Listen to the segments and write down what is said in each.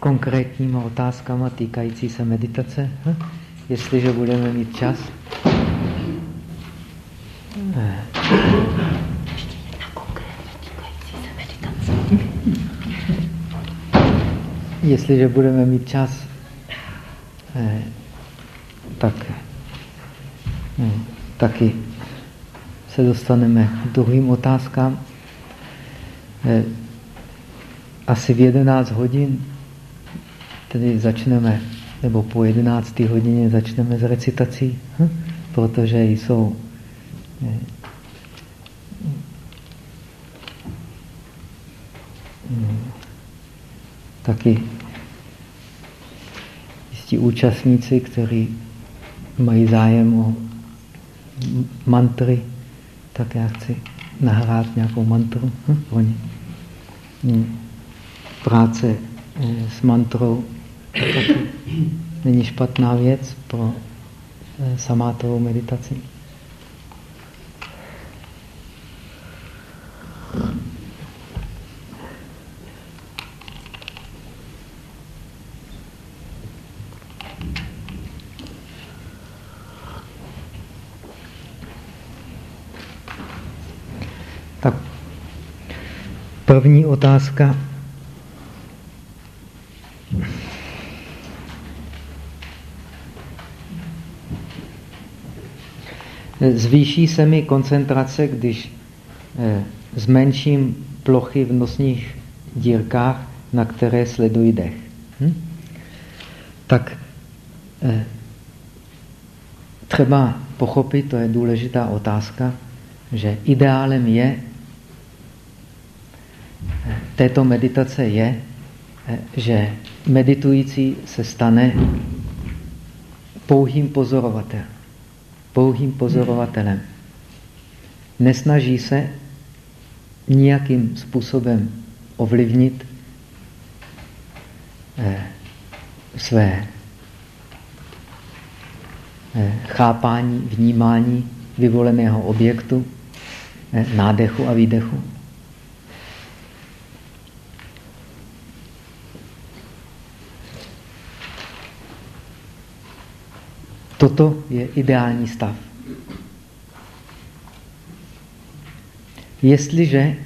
konkrétníma otázkama týkající se meditace. Hm? Jestliže budeme mít čas. Jestliže budeme mít čas, eh, tak eh, taky se dostaneme k druhým otázkám. Eh, asi v 11 hodin tedy začneme, nebo po 11. hodině začneme s recitací, hm? protože jsou eh, hm, taky jistí účastníci, kteří mají zájem o mantry, tak já chci nahrát nějakou mantru hm, pro ně. Hm. Práce eh, s mantrou není špatná věc pro eh, samátovou meditaci. Tak první otázka. Zvýší se mi koncentrace, když eh, zmenším plochy v nosních dírkách, na které sledují dech. Hm? Tak eh, třeba pochopit, to je důležitá otázka, že ideálem je, eh, této meditace je, že meditující se stane pouhým pozorovatelem. Pouhým pozorovatelem. Nesnaží se nijakým způsobem ovlivnit eh, své chápání, vnímání vyvoleného objektu, nádechu a výdechu. Toto je ideální stav. Jestliže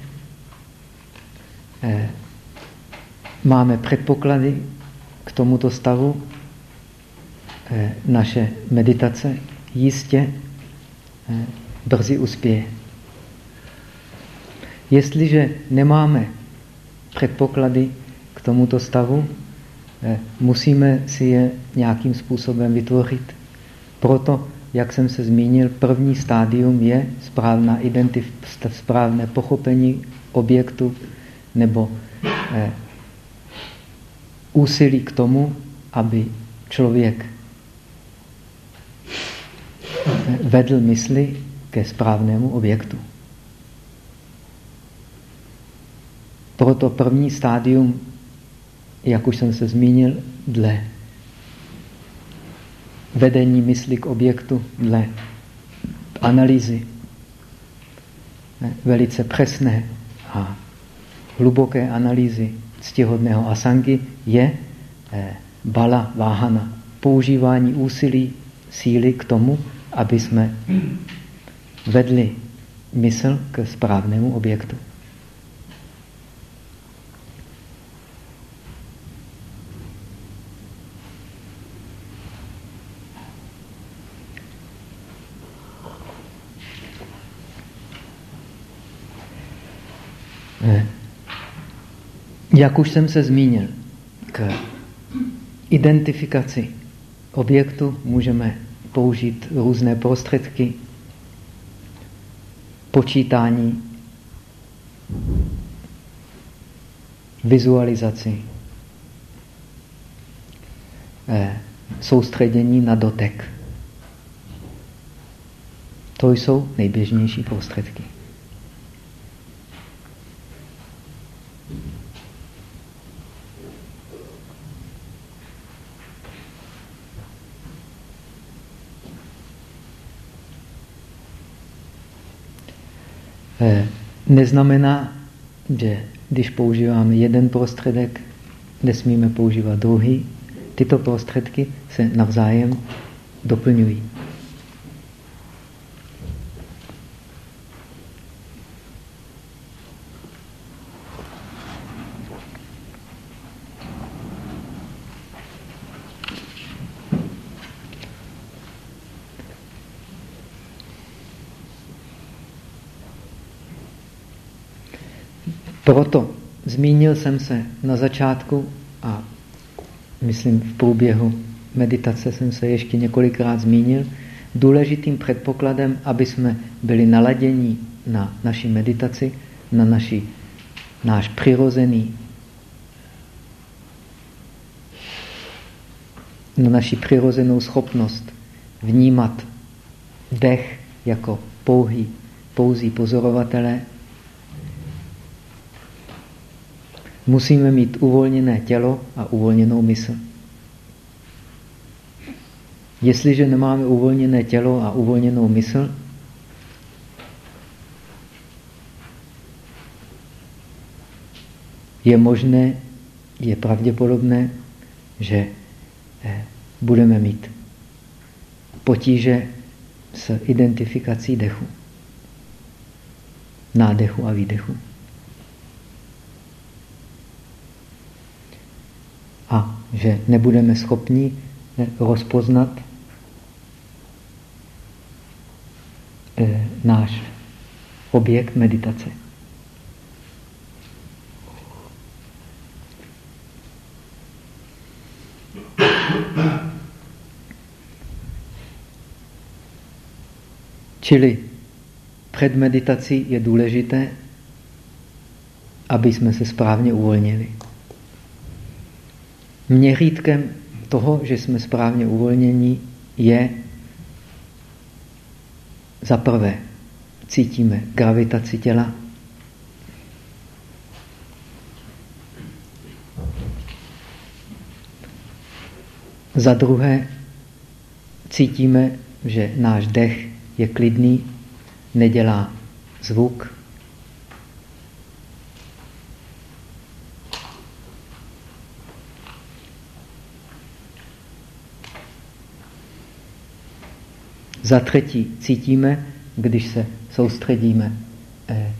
eh, máme předpoklady k tomuto stavu, eh, naše meditace jistě eh, brzy uspěje. Jestliže nemáme předpoklady k tomuto stavu, eh, musíme si je nějakým způsobem vytvořit. Proto, jak jsem se zmínil, první stádium je správná správné pochopení objektu nebo eh, úsilí k tomu, aby člověk eh, vedl mysli ke správnému objektu. Proto první stádium, jak už jsem se zmínil, dle vedení mysli k objektu, dle analýzy velice přesné a hluboké analýzy ctihodného asangy je eh, bala váhana. Používání úsilí síly k tomu, aby jsme vedli mysl k správnému objektu. Jak už jsem se zmínil, k identifikaci objektu můžeme použít různé prostředky, počítání, vizualizaci, eh, soustředění na dotek. To jsou nejběžnější prostředky. Neznamená, že když používáme jeden prostředek, nesmíme používat druhý. Tyto prostředky se navzájem doplňují. Proto zmínil jsem se na začátku a myslím v průběhu meditace jsem se ještě několikrát zmínil, důležitým předpokladem, aby jsme byli naladěni na naši meditaci, na naši, náš přirozený na naši přirozenou schopnost vnímat dech jako pouhý, pouzí pozorovatele musíme mít uvolněné tělo a uvolněnou mysl. Jestliže nemáme uvolněné tělo a uvolněnou mysl, je možné, je pravděpodobné, že eh, budeme mít potíže s identifikací dechu, nádechu a výdechu. A že nebudeme schopni rozpoznat eh, náš objekt meditace. Čili před meditací je důležité, aby jsme se správně uvolnili. Měřítkem toho, že jsme správně uvolnění, je za prvé cítíme gravitaci těla, Za druhé cítíme, že náš dech je klidný, nedělá zvuk, Za třetí cítíme, když se soustředíme eh,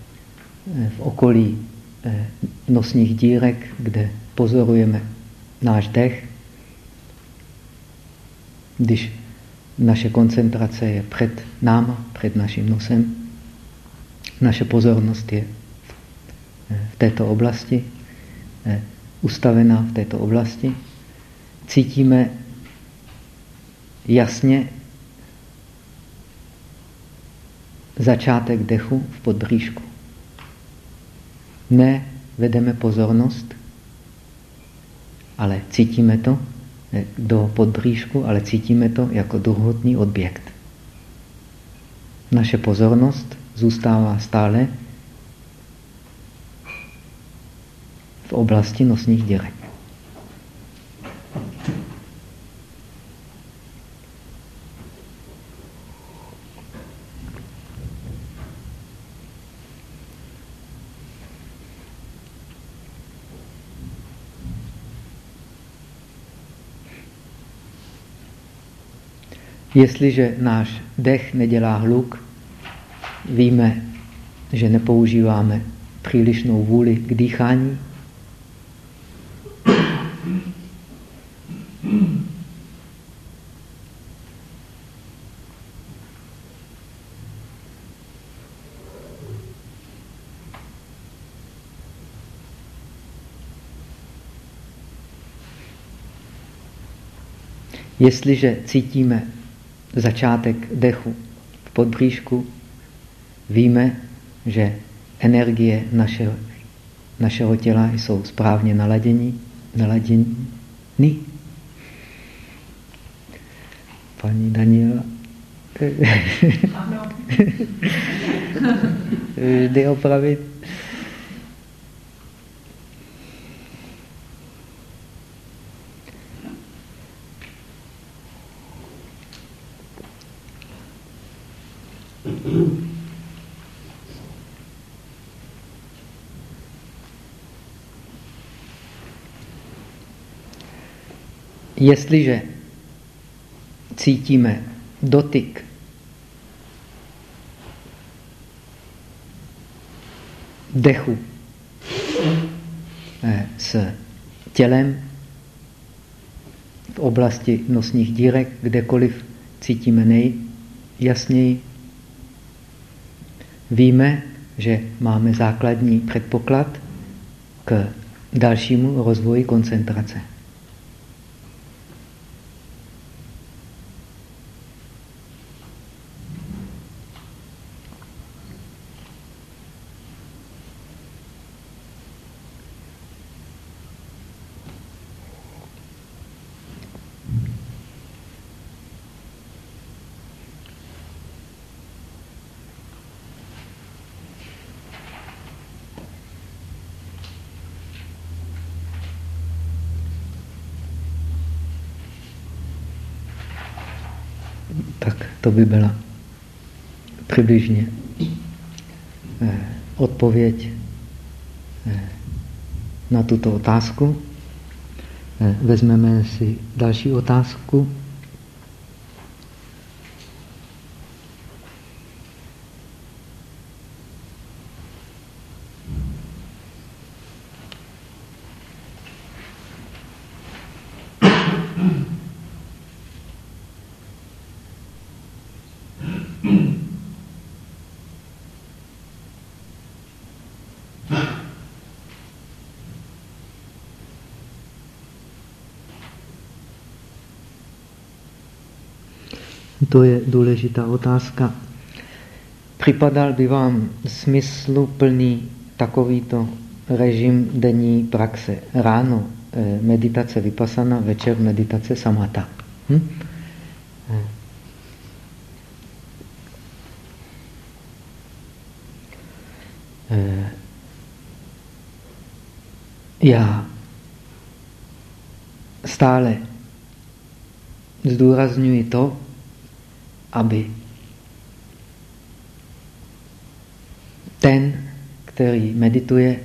eh, v okolí eh, nosních dírek, kde pozorujeme náš dech, když naše koncentrace je před náma, před naším nosem, naše pozornost je v této oblasti, ustavená v této oblasti, cítíme jasně začátek dechu v podbříšku. Ne vedeme pozornost, ale cítíme to do podbříšku, ale cítíme to jako druhotný objekt. Naše pozornost zůstává stále v oblasti nosních děrek. Jestliže náš dech nedělá hluk, víme, že nepoužíváme přílišnou vůli k dýchání. Jestliže cítíme začátek dechu v podbříšku, víme, že energie našeho, našeho těla jsou správně naladění, naladění. Paní Daniela. Ano. Vždy opravit. Jestliže cítíme dotyk dechu eh, s tělem v oblasti nosních dírek, kdekoliv cítíme nejjasněji, víme, že máme základní předpoklad k dalšímu rozvoji koncentrace. To by byla přibližně eh, odpověď eh, na tuto otázku. Eh, vezmeme si další otázku. To je důležitá otázka. Připadal by vám smysluplný takovýto režim denní praxe? Ráno eh, meditace vypasana, večer meditace samata. Hm? Eh, já stále zdůrazňuji to, aby. Ten, který medituje,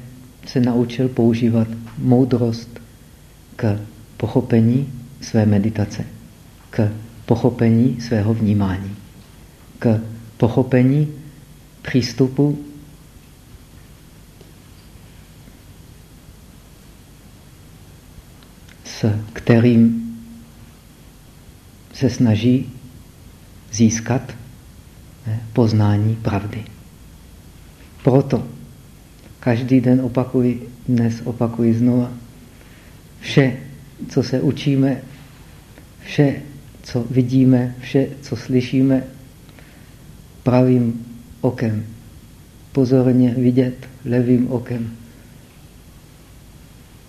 se naučil používat moudrost k pochopení své meditace, k pochopení svého vnímání, k pochopení přístupu s kterým se snaží získat poznání pravdy. Proto každý den opakuji, dnes opakuji znova, vše, co se učíme, vše, co vidíme, vše, co slyšíme, pravým okem. Pozorně vidět, levým okem.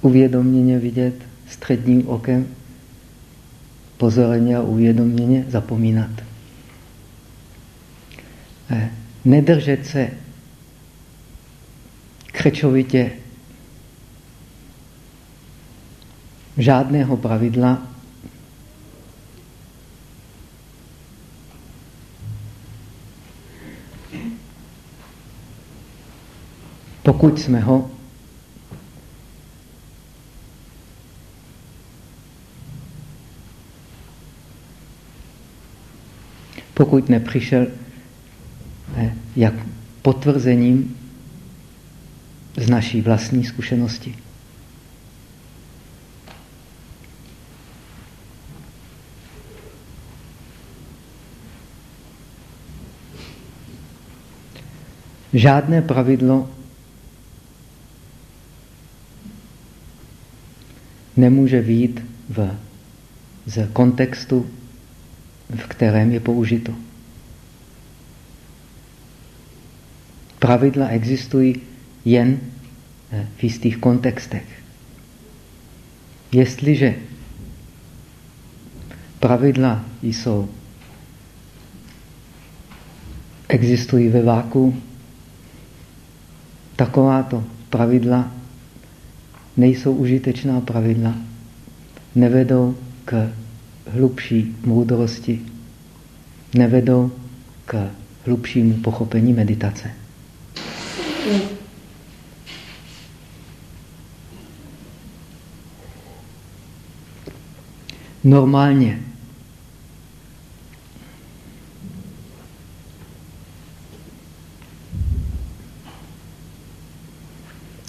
Uvědoměně vidět, středním okem. Pozorně a uvědoměně zapomínat. Eh, nedržet se křečovitě žádného pravidla, pokud jsme ho pokud nepřišel jak potvrzením z naší vlastní zkušenosti. Žádné pravidlo nemůže výjít v, z kontextu, v kterém je použito. Pravidla existují jen eh, v jistých kontextech. Jestliže pravidla jsou, existují ve váku, takováto pravidla nejsou užitečná pravidla, nevedou k hlubší moudrosti, nevedou k hlubšímu pochopení meditace. Normálně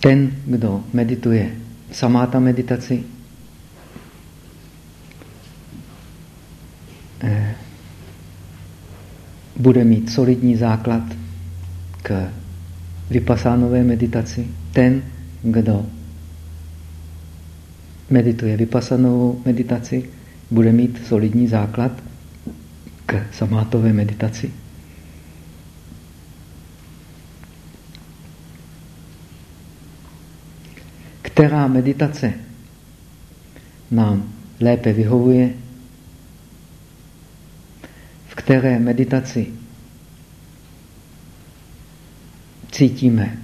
ten, kdo medituje samáta meditaci, eh, bude mít solidní základ k vypasánové meditaci. Ten, kdo medituje vypasanovou meditaci, bude mít solidní základ k samátové meditaci. Která meditace nám lépe vyhovuje, v které meditaci cítíme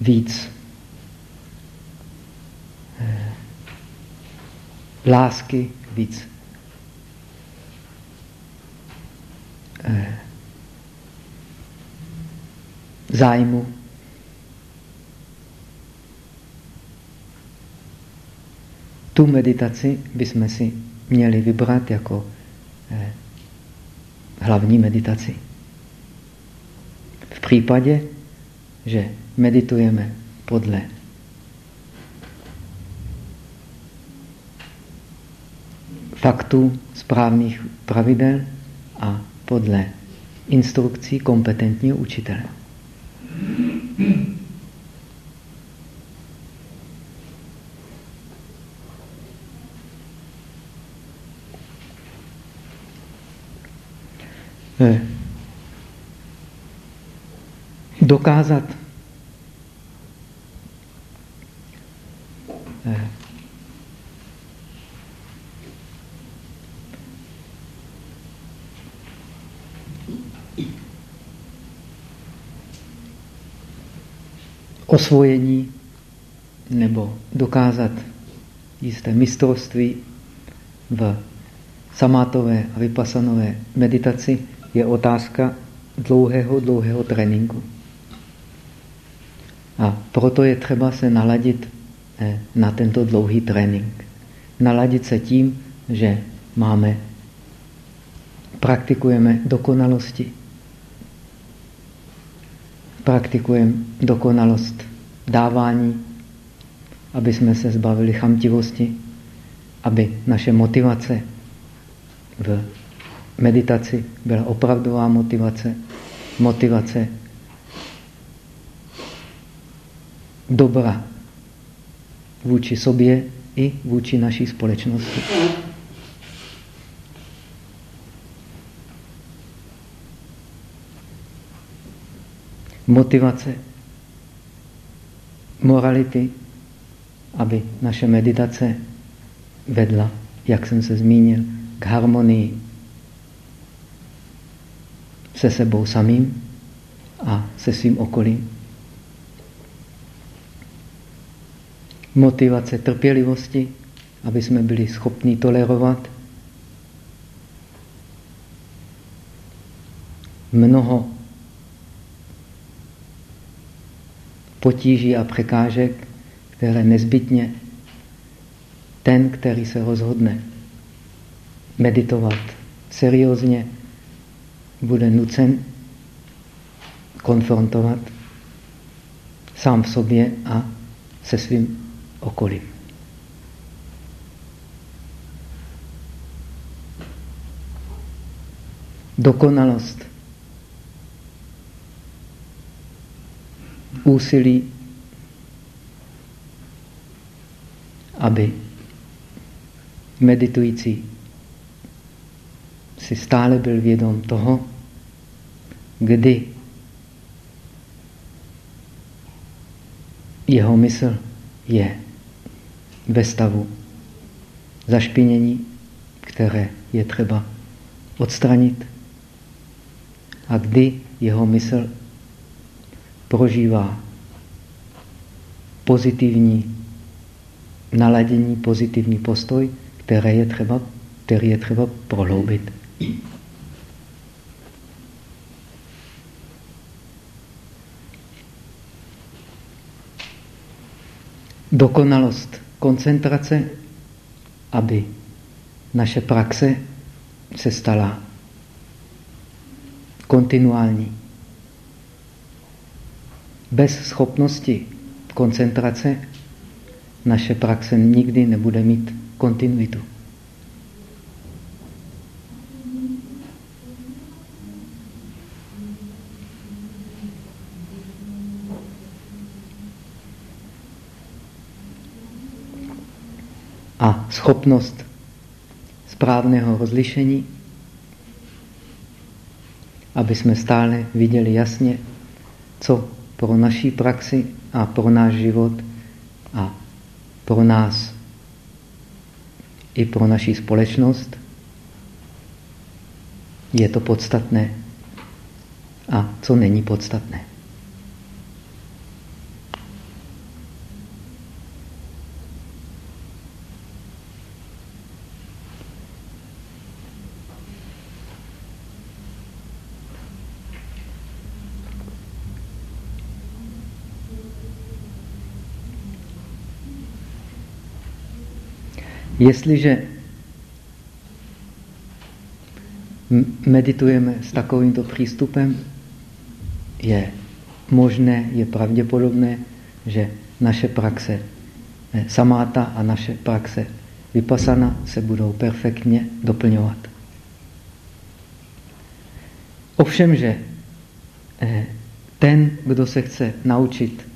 víc lásky, víc eh, zájmu. Tu meditaci bychom si měli vybrat jako eh, hlavní meditaci. V případě, že meditujeme podle faktů správných pravidel a podle instrukcí kompetentního učitele. Eh, dokázat osvojení nebo dokázat jisté mistrovství v samátové a vypasanové meditaci je otázka dlouhého, dlouhého tréninku. A proto je třeba se naladit eh, na tento dlouhý trénink. Naladit se tím, že máme, praktikujeme dokonalosti. Praktikujeme dokonalost dávání, aby jsme se zbavili chamtivosti, aby naše motivace v meditaci byla opravdová motivace, motivace dobra vůči sobě i vůči naší společnosti. Motivace morality, aby naše meditace vedla, jak jsem se zmínil, k harmonii se sebou samým a se svým okolím. Motivace trpělivosti, aby jsme byli schopni tolerovat mnoho potíží a překážek, které nezbytně ten, který se rozhodne meditovat seriózně, bude nucen konfrontovat sám v sobě a se svým okolím. Dokonalost úsilí, aby meditující si stále byl vědom toho, kdy jeho mysl je ve stavu zašpinění, které je třeba odstranit. A kdy jeho mysl prožívá pozitivní naladění, pozitivní postoj, které je třeba, který je třeba prohloubit. Dokonalost koncentrace, aby naše praxe se stala kontinuální. Bez schopnosti koncentrace naše praxe nikdy nebude mít kontinuitu. A schopnost správného rozlišení, aby jsme stále viděli jasně, co pro naší praxi a pro náš život a pro nás i pro naši společnost je to podstatné a co není podstatné. Jestliže meditujeme s takovýmto přístupem, je možné, je pravděpodobné, že naše praxe samáta a naše praxe vypasana se budou perfektně doplňovat. Ovšem, že eh, ten, kdo se chce naučit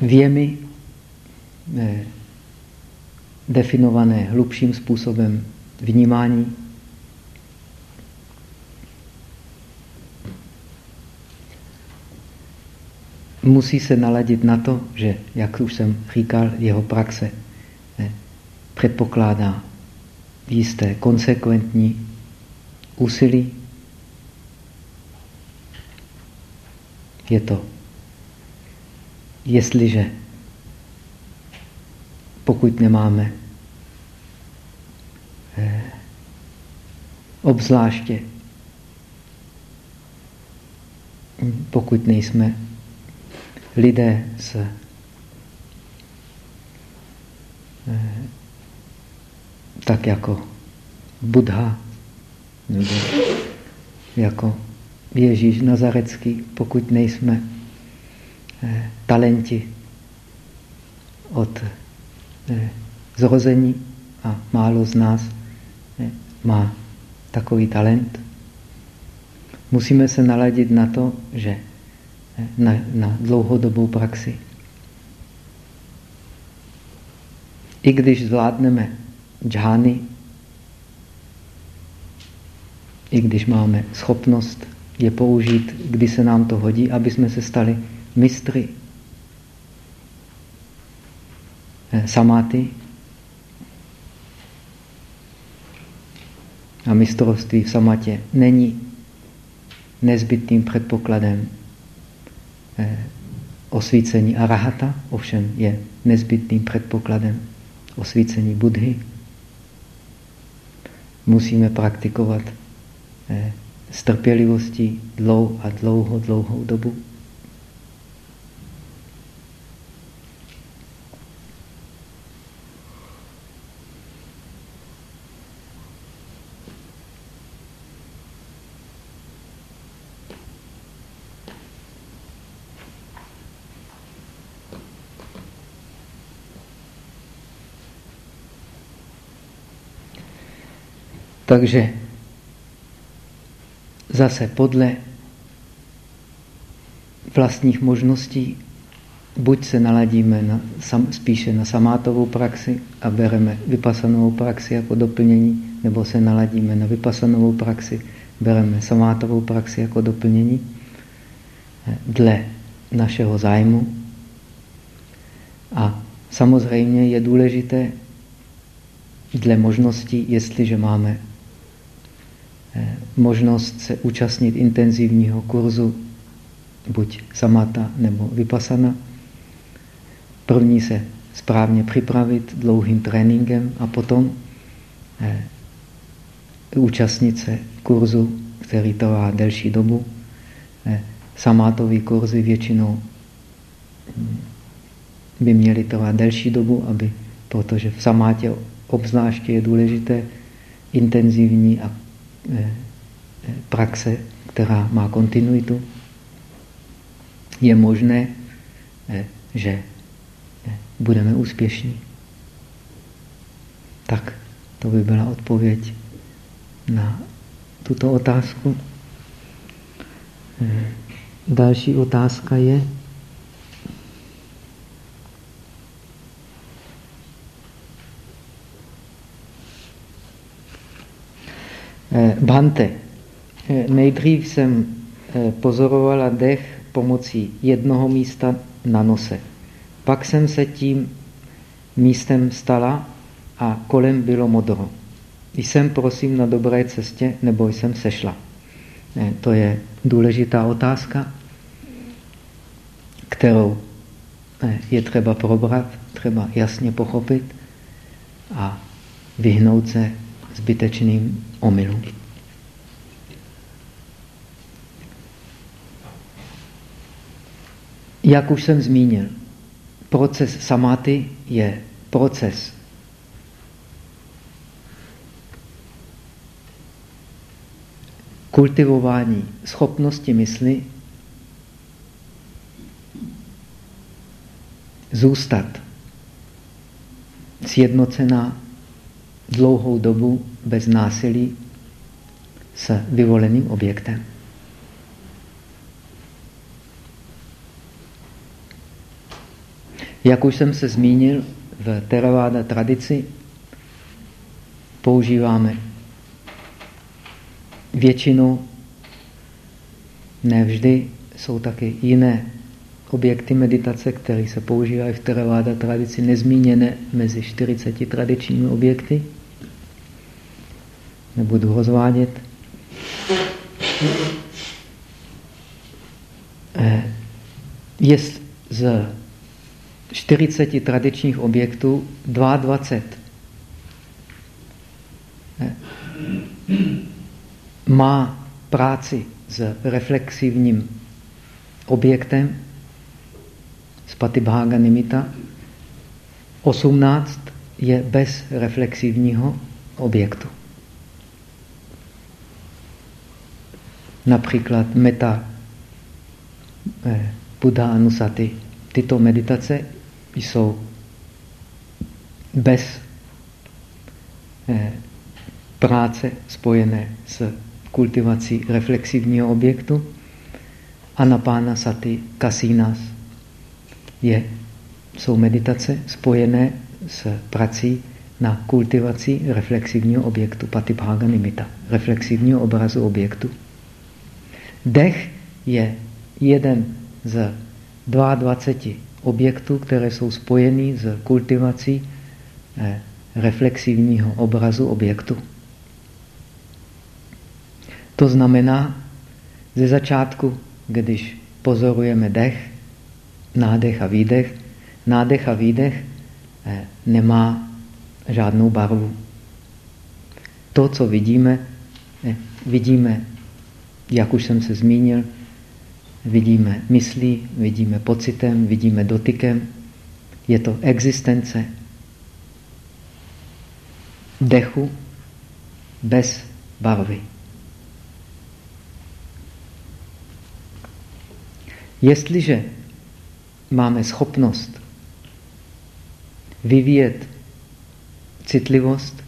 věmy eh, definované hlubším způsobem vnímání. Musí se naladit na to, že, jak už jsem říkal, jeho praxe eh, předpokládá jisté konsekventní úsilí. Je to jestliže pokud nemáme eh, obzvláště pokud nejsme lidé s eh, tak jako Buddha nebo jako Ježíš Nazarecký, pokud nejsme talenti od eh, zrození a málo z nás eh, má takový talent. Musíme se naladit na to, že na, na dlouhodobou praxi. I když zvládneme džány, i když máme schopnost je použít, kdy se nám to hodí, aby jsme se stali mistry eh, samáty a mistrovství v samatě není nezbytným předpokladem eh, osvícení arahata, ovšem je nezbytným předpokladem osvícení Budhy. Musíme praktikovat eh, s trpělivostí a dlouho, dlouhou dobu. Takže zase podle vlastních možností buď se naladíme na, sam, spíše na samátovou praxi a bereme vypasanovou praxi jako doplnění, nebo se naladíme na vypasanovou praxi, bereme samátovou praxi jako doplnění dle našeho zájmu. A samozřejmě je důležité dle možností, jestliže máme Eh, možnost se účastnit intenzivního kurzu, buď samata nebo vypasana. První se správně připravit dlouhým tréninkem a potom eh, účastnit se kurzu, který trvá delší dobu, eh, samátové kurzy většinou hm, by měly trvat delší dobu, aby, protože v samátě obzvláště je důležité intenzivní a eh, eh, praxe, která má kontinuitu. Je možné, že budeme úspěšní. Tak to by byla odpověď na tuto otázku. Další otázka je, Bhante, nejdřív jsem eh, pozorovala dech pomocí jednoho místa na nose. Pak jsem se tím místem stala a kolem bylo modro. Jsem prosím na dobré cestě, nebo jsem sešla? To je důležitá otázka, kterou je třeba probrat, třeba jasně pochopit a vyhnout se zbytečným omylům. Jak už jsem zmínil, proces samáty je proces kultivování schopnosti mysli zůstat sjednocená dlouhou dobu bez násilí s vyvoleným objektem. Jak už jsem se zmínil, v Theravada tradici používáme většinou, ne vždy, jsou taky jiné objekty meditace, které se používají v Theravada tradici, nezmíněné mezi 40 tradičními objekty. Nebudu ho zvádět. Eh, je z 40 tradičních objektů 22 eh, má práci s reflexivním objektem, z Patibhaga Nimita, 18 je bez reflexivního objektu. Například meta eh, Buddha Anusati. Tyto meditace jsou bez eh, práce spojené s kultivací reflexivního objektu. Anapána sati kasinas je, jsou meditace spojené s prací na kultivaci reflexivního objektu, patibhaga nimita, reflexivního obrazu objektu. Dech je jeden z 22 objektů, které jsou spojeny s kultivací eh, reflexivního obrazu objektu. To znamená, ze začátku, když pozorujeme dech, nádech a výdech, nádech a výdech eh, nemá žádnou barvu. To, co vidíme, eh, vidíme, jak už jsem se zmínil, vidíme myslí, vidíme pocitem, vidíme dotykem. Je to existence dechu bez barvy. Jestliže máme schopnost vyvíjet citlivost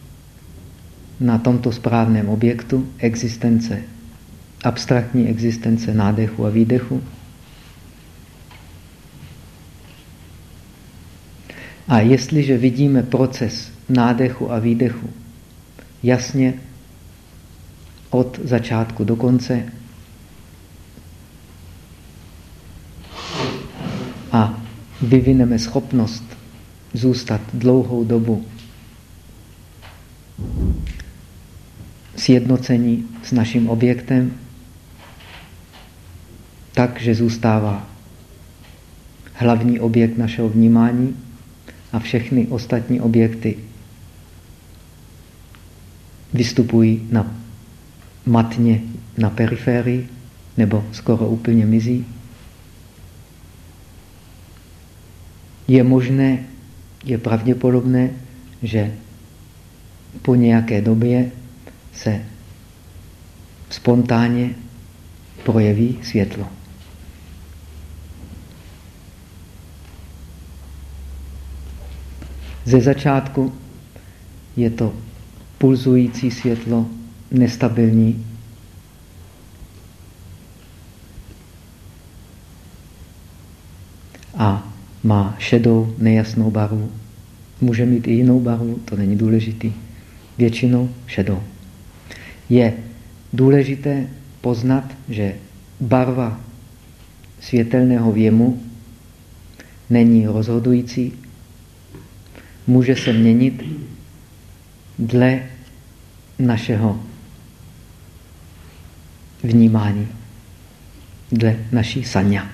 na tomto správném objektu existence, abstraktní existence nádechu a výdechu, a jestliže vidíme proces nádechu a výdechu jasně od začátku do konce, a vyvineme schopnost zůstat dlouhou dobu sjednocení s naším objektem, tak, že zůstává hlavní objekt našeho vnímání a všechny ostatní objekty vystupují na matně na periferii, nebo skoro úplně mizí. Je možné, je pravděpodobné, že po nějaké době se spontánně projeví světlo. Ze začátku je to pulzující světlo, nestabilní. A má šedou, nejasnou barvu. Může mít i jinou barvu, to není důležitý. Většinou šedou. Je důležité poznat, že barva světelného věmu není rozhodující, může se měnit dle našeho vnímání, dle naší sanya.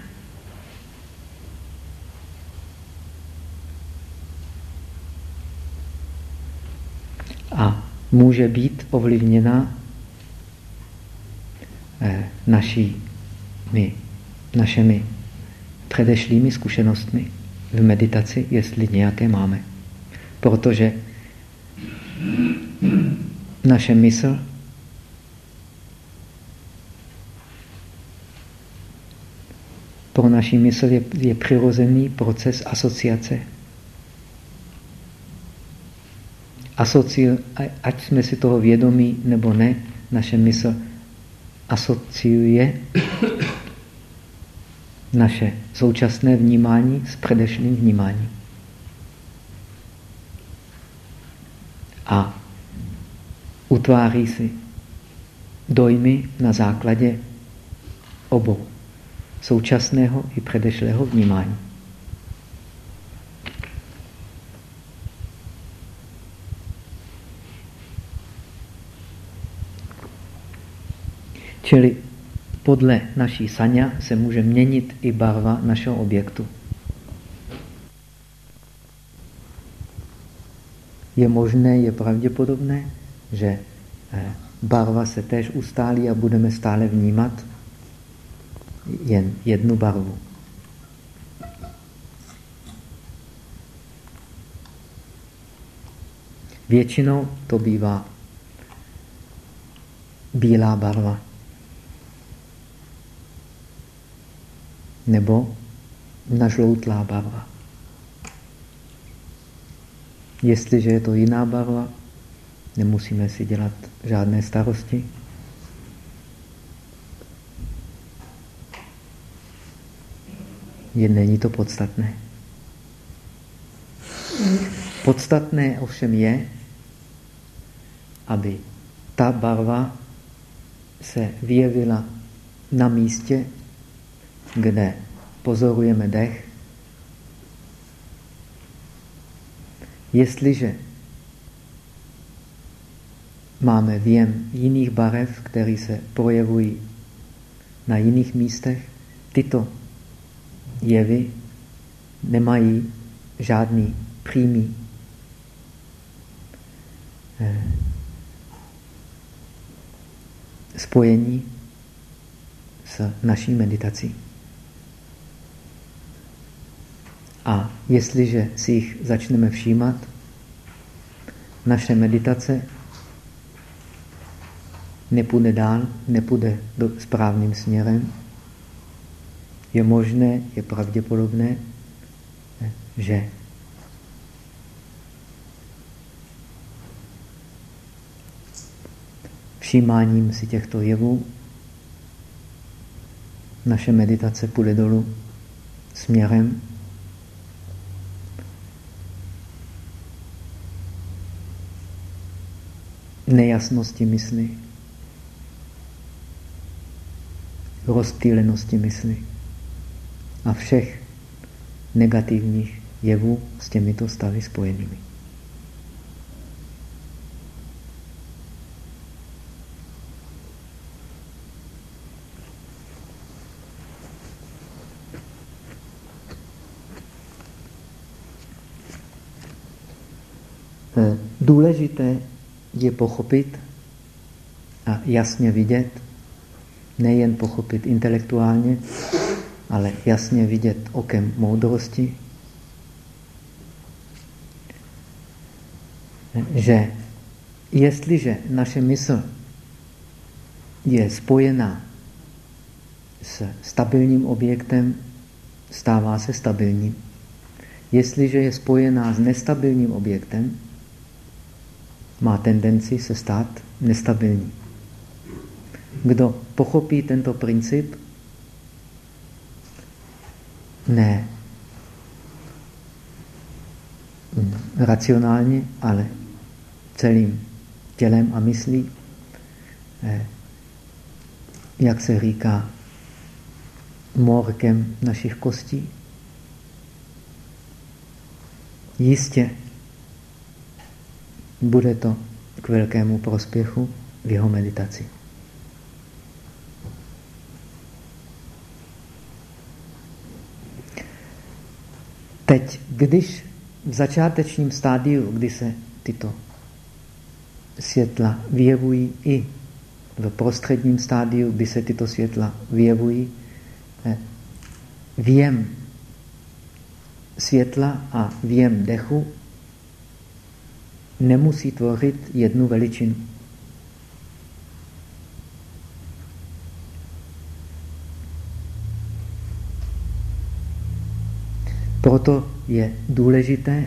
A může být ovlivněna eh, našimi, našimi předešlými zkušenostmi v meditaci, jestli nějaké máme. Protože naše mysl pro naši mysl je, je přirozený proces asociace. Asoci, ať jsme si toho vědomí nebo ne, naše mysl asociuje naše současné vnímání s předešlým vnímáním. A utváří si dojmy na základě obou současného i předešlého vnímání. Čili podle naší saňa se může měnit i barva našeho objektu. Je možné, je pravděpodobné, že eh, barva se též ustálí a budeme stále vnímat jen jednu barvu. Většinou to bývá bílá barva. Nebo nažloutlá barva. Jestliže je to jiná barva, nemusíme si dělat žádné starosti. Je, není to podstatné. Podstatné ovšem je, aby ta barva se vyjevila na místě, kde pozorujeme dech. Jestliže máme věm jiných barev, které se projevují na jiných místech, tyto jevy nemají žádný přímý eh, spojení s naší meditací. A jestliže si jich začneme všímat, naše meditace nepůjde dál, nepůjde do správným směrem, je možné, je pravděpodobné, že všímáním si těchto jevů naše meditace půjde dolů směrem nejasnosti mysli, rozptýlenosti mysli a všech negativních jevů s těmito stavy spojenými. Důležité je pochopit a jasně vidět, nejen pochopit intelektuálně, ale jasně vidět okem moudrosti, že jestliže naše mysl je spojená s stabilním objektem, stává se stabilním. Jestliže je spojená s nestabilním objektem, má tendenci se stát nestabilní. Kdo pochopí tento princip, ne racionálně, ale celým tělem a myslí, eh, jak se říká, morkem našich kostí. Jistě bude to k velkému prospěchu v jeho meditaci. Teď, když v začátečním stádiu, kdy se tyto světla vyjevují i v prostředním stádiu, kdy se tyto světla vyjevují, eh, věm světla a věm dechu nemusí tvořit jednu veličinu. Proto je důležité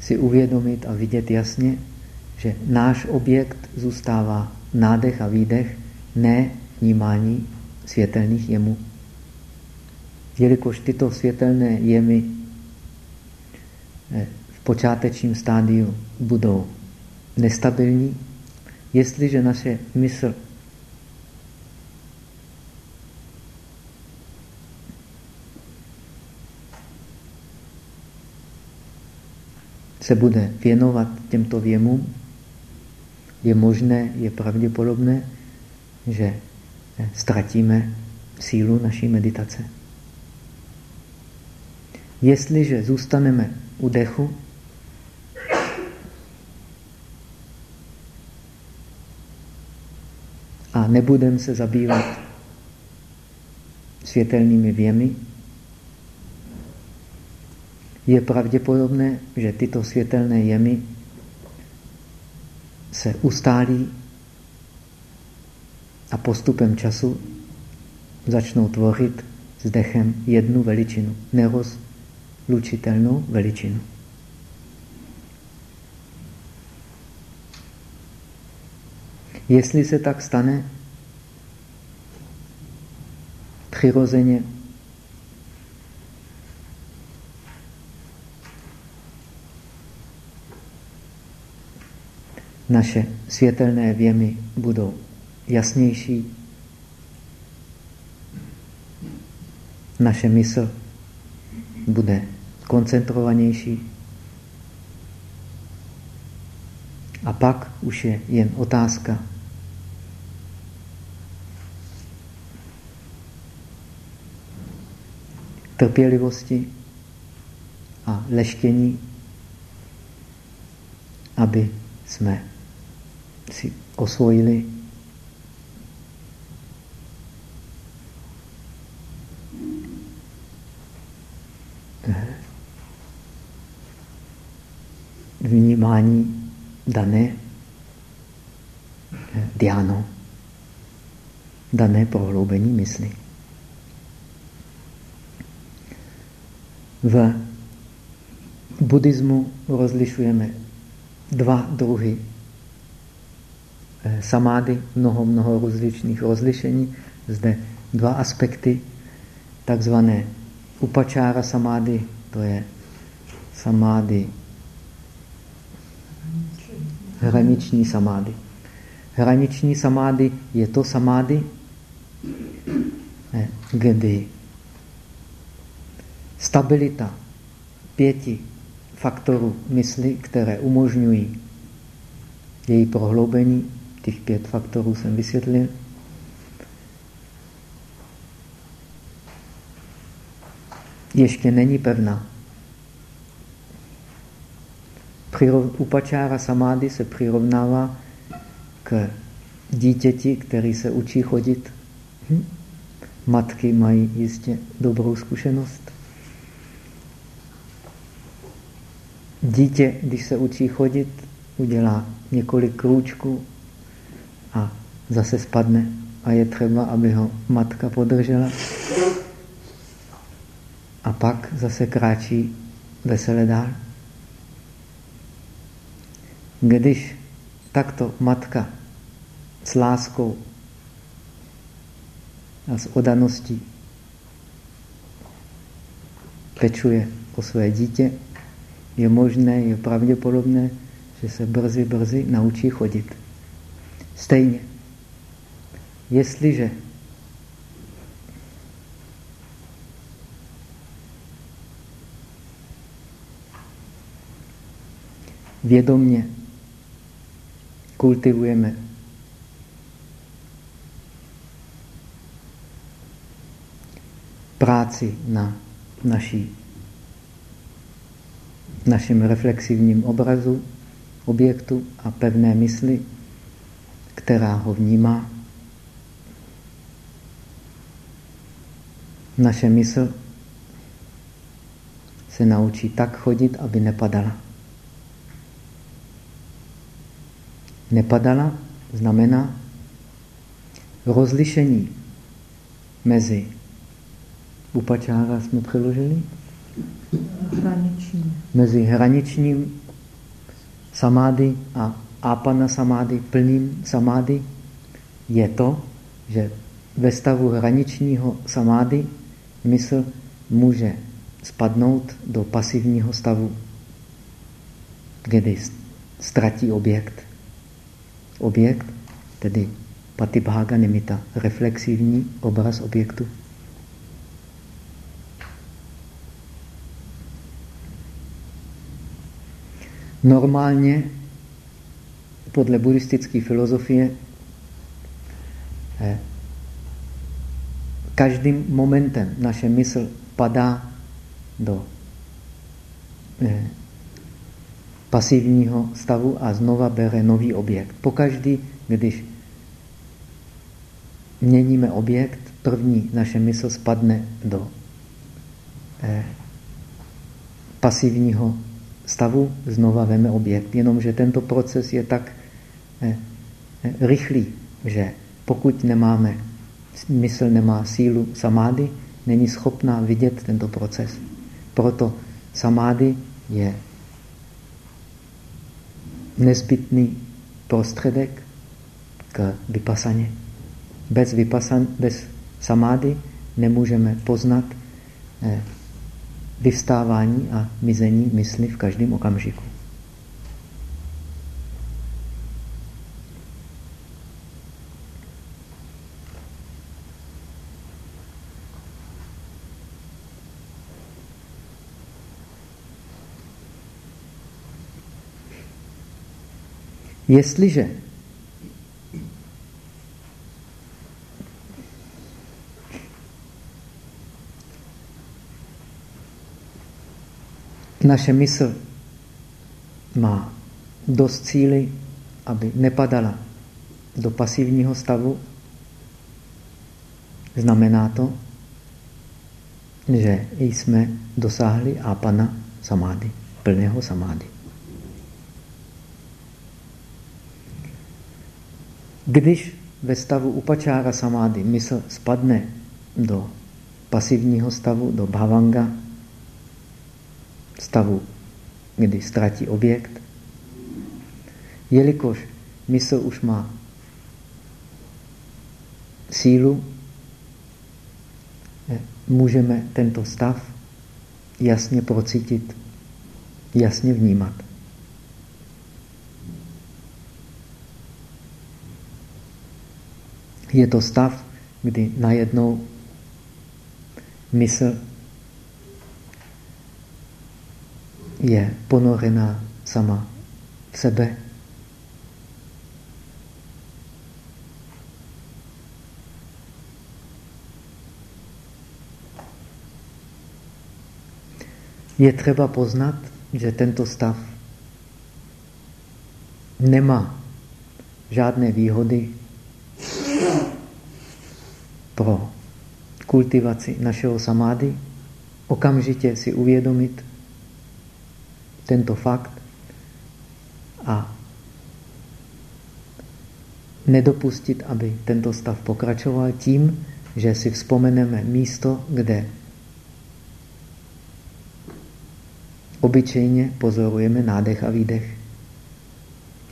si uvědomit a vidět jasně, že náš objekt zůstává nádech a výdech, ne vnímání světelných jemů. Jelikož tyto světelné jemy eh, počátečním stádiu budou nestabilní, jestliže naše mysl se bude věnovat těmto věmům, je možné, je pravděpodobné, že ztratíme sílu naší meditace. Jestliže zůstaneme u dechu, a nebudeme se zabývat světelnými věmy, je pravděpodobné, že tyto světelné jemy se ustálí a postupem času začnou tvořit s dechem jednu veličinu, nerozlučitelnou veličinu. Jestli se tak stane, přirozeně. Naše světelné věmy budou jasnější, naše mysl bude koncentrovanější. A pak už je jen otázka trpělivosti a leštění, aby jsme si osvojili vnímání dané diáno, dané prohloubení mysli. V buddhismu rozlišujeme dva druhy eh, samády, mnoho, mnoho rozličných rozlišení. Zde dva aspekty, takzvané upačára samády, to je samády, hraniční samády. Hraniční samády je to samády, eh, kdy stabilita pěti faktorů mysli, které umožňují její prohloubení. Těch pět faktorů jsem vysvětlil. Ještě není pevná. Upačára samády se přirovnává k dítěti, který se učí chodit. Hm? Matky mají jistě dobrou zkušenost. Dítě, když se učí chodit, udělá několik krůčků a zase spadne. A je třeba, aby ho matka podržela. A pak zase kráčí vesele dál. Když takto matka s láskou a s odaností pečuje o své dítě, je možné, je pravděpodobné, že se brzy, brzy naučí chodit. Stejně. Jestliže vědomně kultivujeme práci na naší, našem reflexivním obrazu, objektu a pevné mysli, která ho vnímá. Naše mysl se naučí tak chodit, aby nepadala. Nepadala znamená rozlišení mezi upačára jsme přeložili? Hraniční. Mezi hraničním samády a ápana samády, plným samády, je to, že ve stavu hraničního samády mysl může spadnout do pasivního stavu, kdy ztratí objekt. Objekt, tedy patibhaga nimita, reflexivní obraz objektu. Normálně podle buddhistické filozofie eh, každým momentem naše mysl padá do eh, pasivního stavu a znova bere nový objekt. Pokaždý, když měníme objekt, první naše mysl spadne do eh, pasivního stavu, znova veme objekt. Jenomže tento proces je tak eh, eh, rychlý, že pokud nemáme, mysl nemá sílu samády, není schopná vidět tento proces. Proto samády je nezbytný prostředek k vypasaně. Bez, vypasan, bez samády nemůžeme poznat eh, vyvstávání a mizení mysli v každém okamžiku. Jestliže naše mysl má dost síly, aby nepadala do pasivního stavu, znamená to, že jsme dosáhli apana samády, plného samády. Když ve stavu upačára samády mysl spadne do pasivního stavu, do bhavanga, stavu, kdy ztratí objekt, jelikož mysl už má sílu, eh, můžeme tento stav jasně procítit, jasně vnímat. Je to stav, kdy najednou mysl je ponorená sama v sebe. Je třeba poznat, že tento stav nemá žádné výhody pro kultivaci našeho samády, okamžitě si uvědomit tento fakt a nedopustit, aby tento stav pokračoval tím, že si vzpomeneme místo, kde obyčejně pozorujeme nádech a výdech.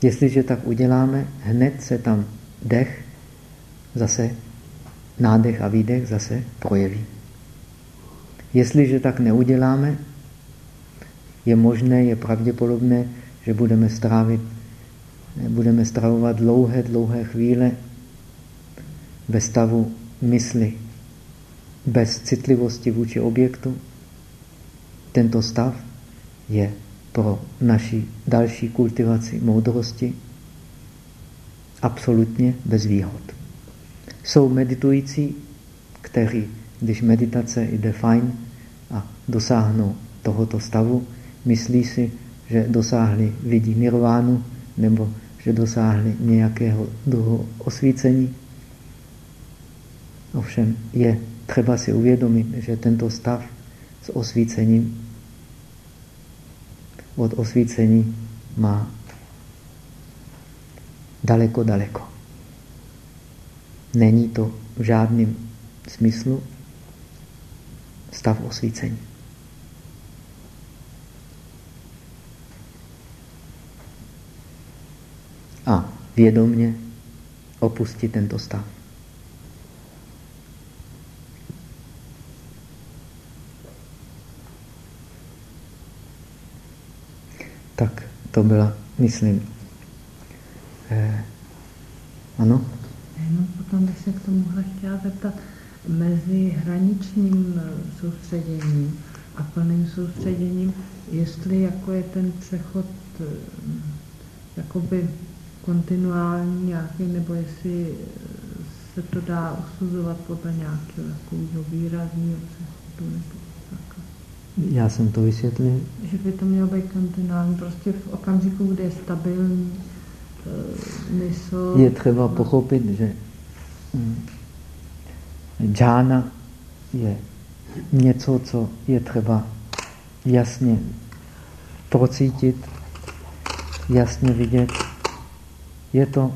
Jestliže tak uděláme, hned se tam dech, zase nádech a výdech zase projeví. Jestliže tak neuděláme, je možné, je pravděpodobné, že budeme strávit, budeme stravovat dlouhé, dlouhé chvíle ve stavu mysli bez citlivosti vůči objektu. Tento stav je pro naši další kultivaci moudrosti absolutně bez výhod. Jsou meditující, kteří, když meditace jde fajn a dosáhnou tohoto stavu, myslí si, že dosáhli vidí nirvánu nebo že dosáhli nějakého druhu osvícení. Ovšem je třeba si uvědomit, že tento stav s osvícením od osvícení má daleko, daleko. Není to v žádném smyslu stav osvícení. A vědomně opustit tento stav. Tak to byla, myslím, eh, ano? No, potom bych se k tomuhle chtěla zeptat, mezi hraničním eh, soustředěním a plným soustředěním, jestli jako je ten přechod eh, jakoby kontinuální nějaký, nebo jestli eh, se to dá usuzovat podle nějakého takového výrazního přechodu, nebo takhle. Já jsem to vysvětlil. Že by to mělo být kontinuální, prostě v okamžiku, kdy je stabilní e, mysl. Je třeba pochopit, že hm, džána je něco, co je třeba jasně procítit, jasně vidět. Je to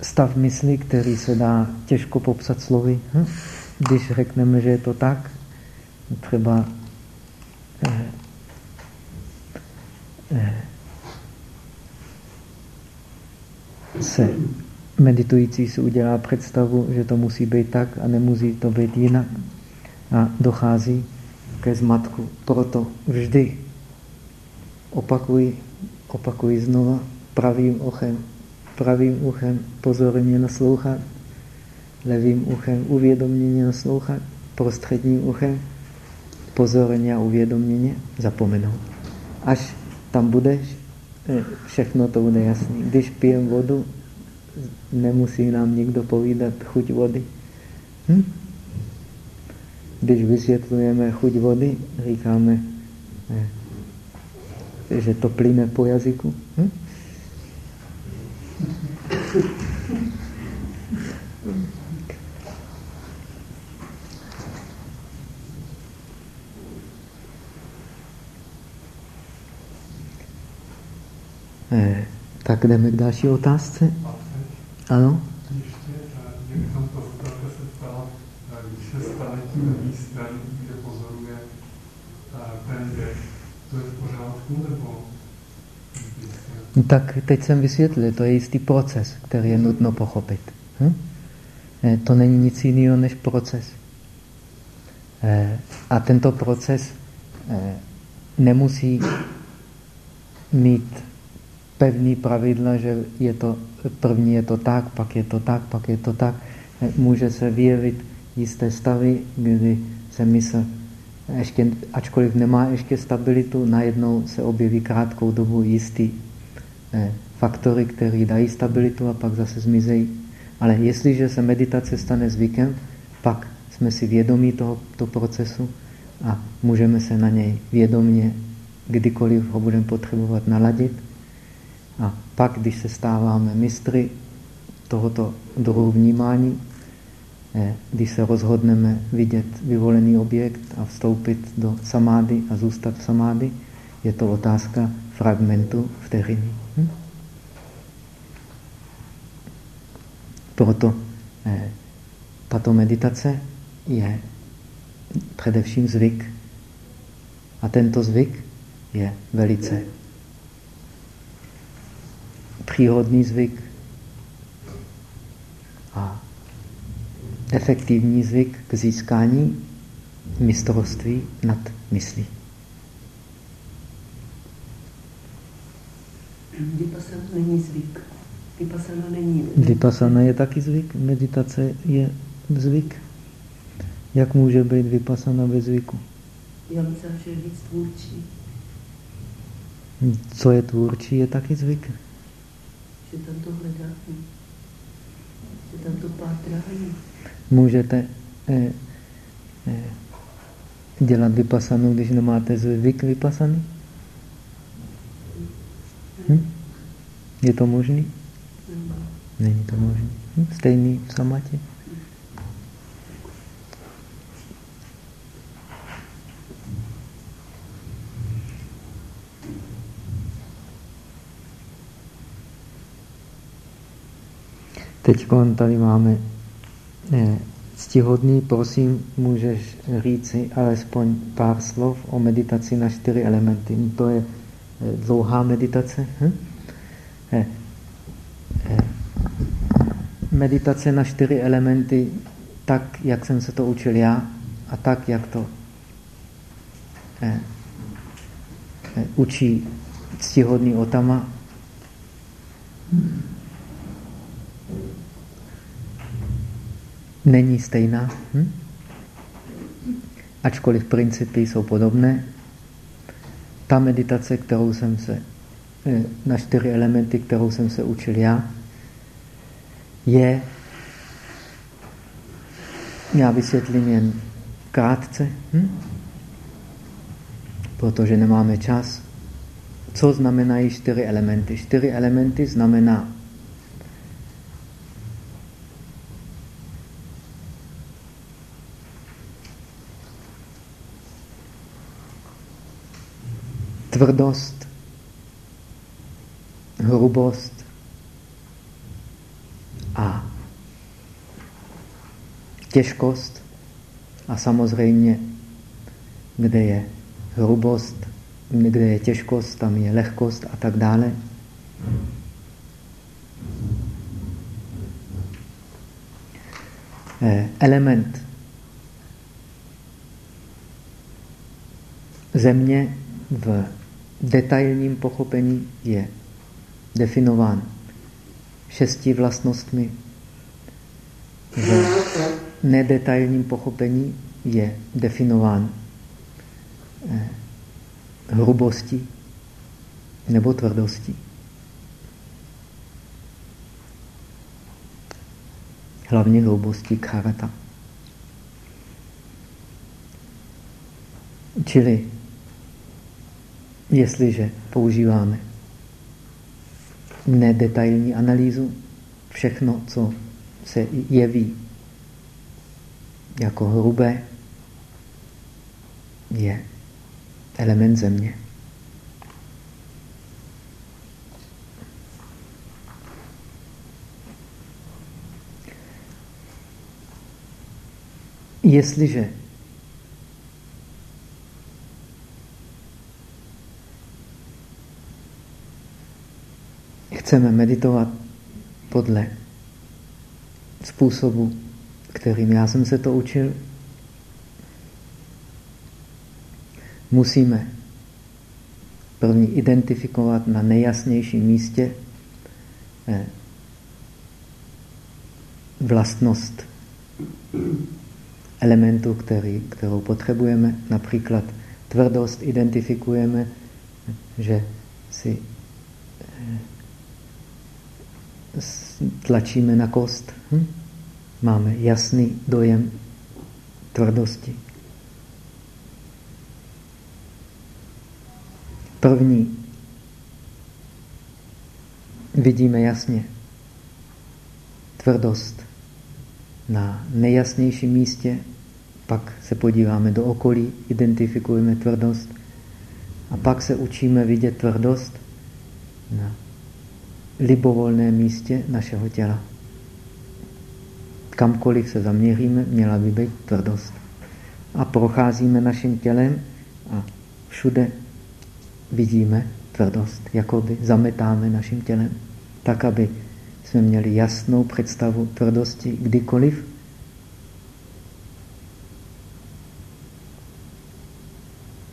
stav mysli, který se dá těžko popsat slovy. Hm? Když řekneme, že je to tak, třeba eh, eh, se meditující si udělá představu, že to musí být tak a nemusí to být jinak. A dochází ke zmatku. Proto vždy opakuji, opakuji znova pravým uchem, pravým uchem pozorně naslouchat, levým uchem uvědoměně naslouchat, prostředním uchem pozorně a uvědoměně zapomenout. Až tam budeš, eh, všechno to bude jasné. Když pijem vodu, nemusí nám nikdo povídat chuť vody. Hm? Když vysvětlujeme chuť vody, říkáme, eh, že to plyne po jazyku. Hm? Eh, tak jdeme k další otázce. Ano? Ještě tam posluchačka se ptala, když se stane tím místem, kde pozoruje ten dech, to je v pořádku, nebo No tak teď jsem vysvětlil, to je jistý proces, který je nutno pochopit. Hm? To není nic jiného než proces. A tento proces nemusí mít pevný pravidla, že je to, první je to tak, pak je to tak, pak je to tak. Může se vyjevit jisté stavy, kdy se mysl, ještě, ačkoliv nemá ještě stabilitu, najednou se objeví krátkou dobu jistý eh, faktory, které dají stabilitu a pak zase zmizejí. Ale jestliže se meditace stane zvykem, pak jsme si vědomí tohoto procesu a můžeme se na něj vědomně, kdykoliv ho budeme potřebovat, naladit a pak, když se stáváme mistry tohoto druhu vnímání, eh, když se rozhodneme vidět vyvolený objekt a vstoupit do samády a zůstat v samády, je to otázka fragmentu vteřiny. Proto eh, tato meditace je především zvyk. A tento zvyk je velice příhodný zvyk a efektivní zvyk k získání mistrovství nad myslí. Vypasana není zvyk. Vypasana není... Vypasana je taky zvyk, meditace je zvyk. Jak může být vypasana bez zvyku? Já myslím, že je víc tvůrčí. Co je tvůrčí, je taky zvyk. Že tam to hledání. Že tam to pátrání. Můžete eh, eh, dělat vypasanu, když nemáte zvyk vypasany? Hm? Je to možný? Není to možné. Hm? Stejný v samatě. Teď tady máme eh, ctihodný, prosím, můžeš říci alespoň pár slov o meditaci na čtyři elementy. To je eh, dlouhá meditace. Hm? Meditace na čtyři elementy tak, jak jsem se to učil já a tak, jak to učí ctihodný Otama, není stejná. Hm? Ačkoliv principy jsou podobné, ta meditace, kterou jsem se, eh, na čtyři elementy, kterou jsem se učil já, je, já vysvětlím jen krátce, hm? protože nemáme čas. Co znamenají čtyři elementy? Čtyři elementy znamená tvrdost, hrubost a těžkost a samozřejmě, kde je hrubost, kde je těžkost, tam je lehkost a tak dále. Eh, element země v detailním pochopení je definován šesti vlastnostmi. V nedetailním pochopení je definován eh, hrubostí nebo tvrdostí. Hlavně hrubostí karata. Čili Jestliže používáme nedetailní analýzu, všechno, co se jeví jako hrubé, je element země. Jestliže chceme meditovat podle způsobu, kterým já jsem se to učil, musíme první identifikovat na nejjasnějším místě eh, vlastnost elementu, který, kterou potřebujeme. Například tvrdost identifikujeme, že si eh, tlačíme na kost. Hm? Máme jasný dojem tvrdosti. První vidíme jasně tvrdost na nejasnějším místě, pak se podíváme do okolí, identifikujeme tvrdost a pak se učíme vidět tvrdost na libovolném místě našeho těla. Kamkoliv se zaměříme, měla by být tvrdost. A procházíme naším tělem a všude vidíme tvrdost, jako by zametáme naším tělem, tak, aby jsme měli jasnou představu tvrdosti kdykoliv.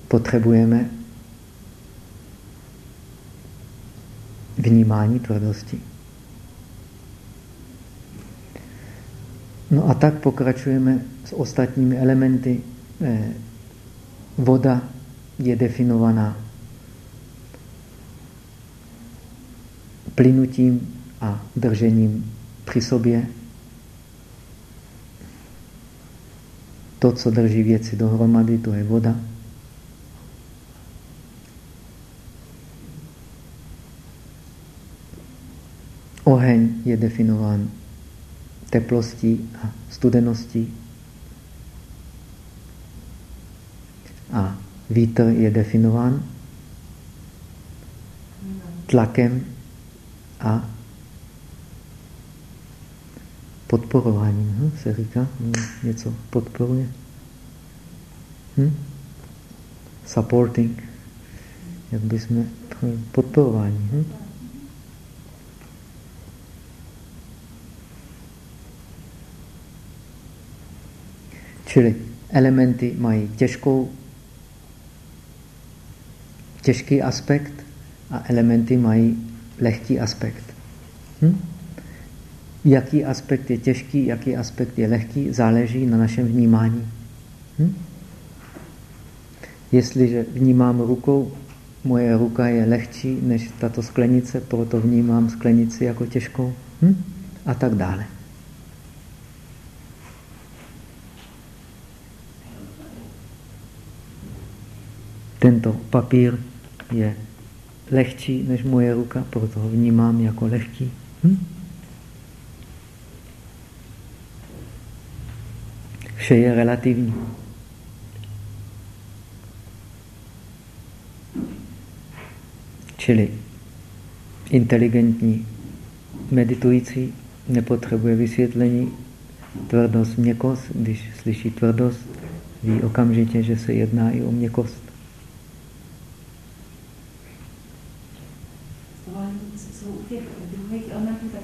Potřebujeme vnímání tvrdosti. No a tak pokračujeme s ostatními elementy. Eh, voda je definovaná plynutím a držením při sobě. To, co drží věci dohromady, to je voda. Oheň je definován teplostí a studeností. A vítr je definován tlakem a podporováním, hm? se říká, hm? něco podporuje. Hm? Supporting, jak bychom podporování. Hm? Čili elementy mají těžkou, těžký aspekt a elementy mají lehký aspekt. Hm? Jaký aspekt je těžký, jaký aspekt je lehký, záleží na našem vnímání. Hm? Jestliže vnímám rukou, moje ruka je lehčí než tato sklenice, proto vnímám sklenici jako těžkou. Hm? A tak dále. Tento papír je lehčí než moje ruka, proto ho vnímám jako lehký. Hm? Vše je relativní. Čili inteligentní meditující nepotřebuje vysvětlení tvrdost, měkost. Když slyší tvrdost, ví okamžitě, že se jedná i o měkost.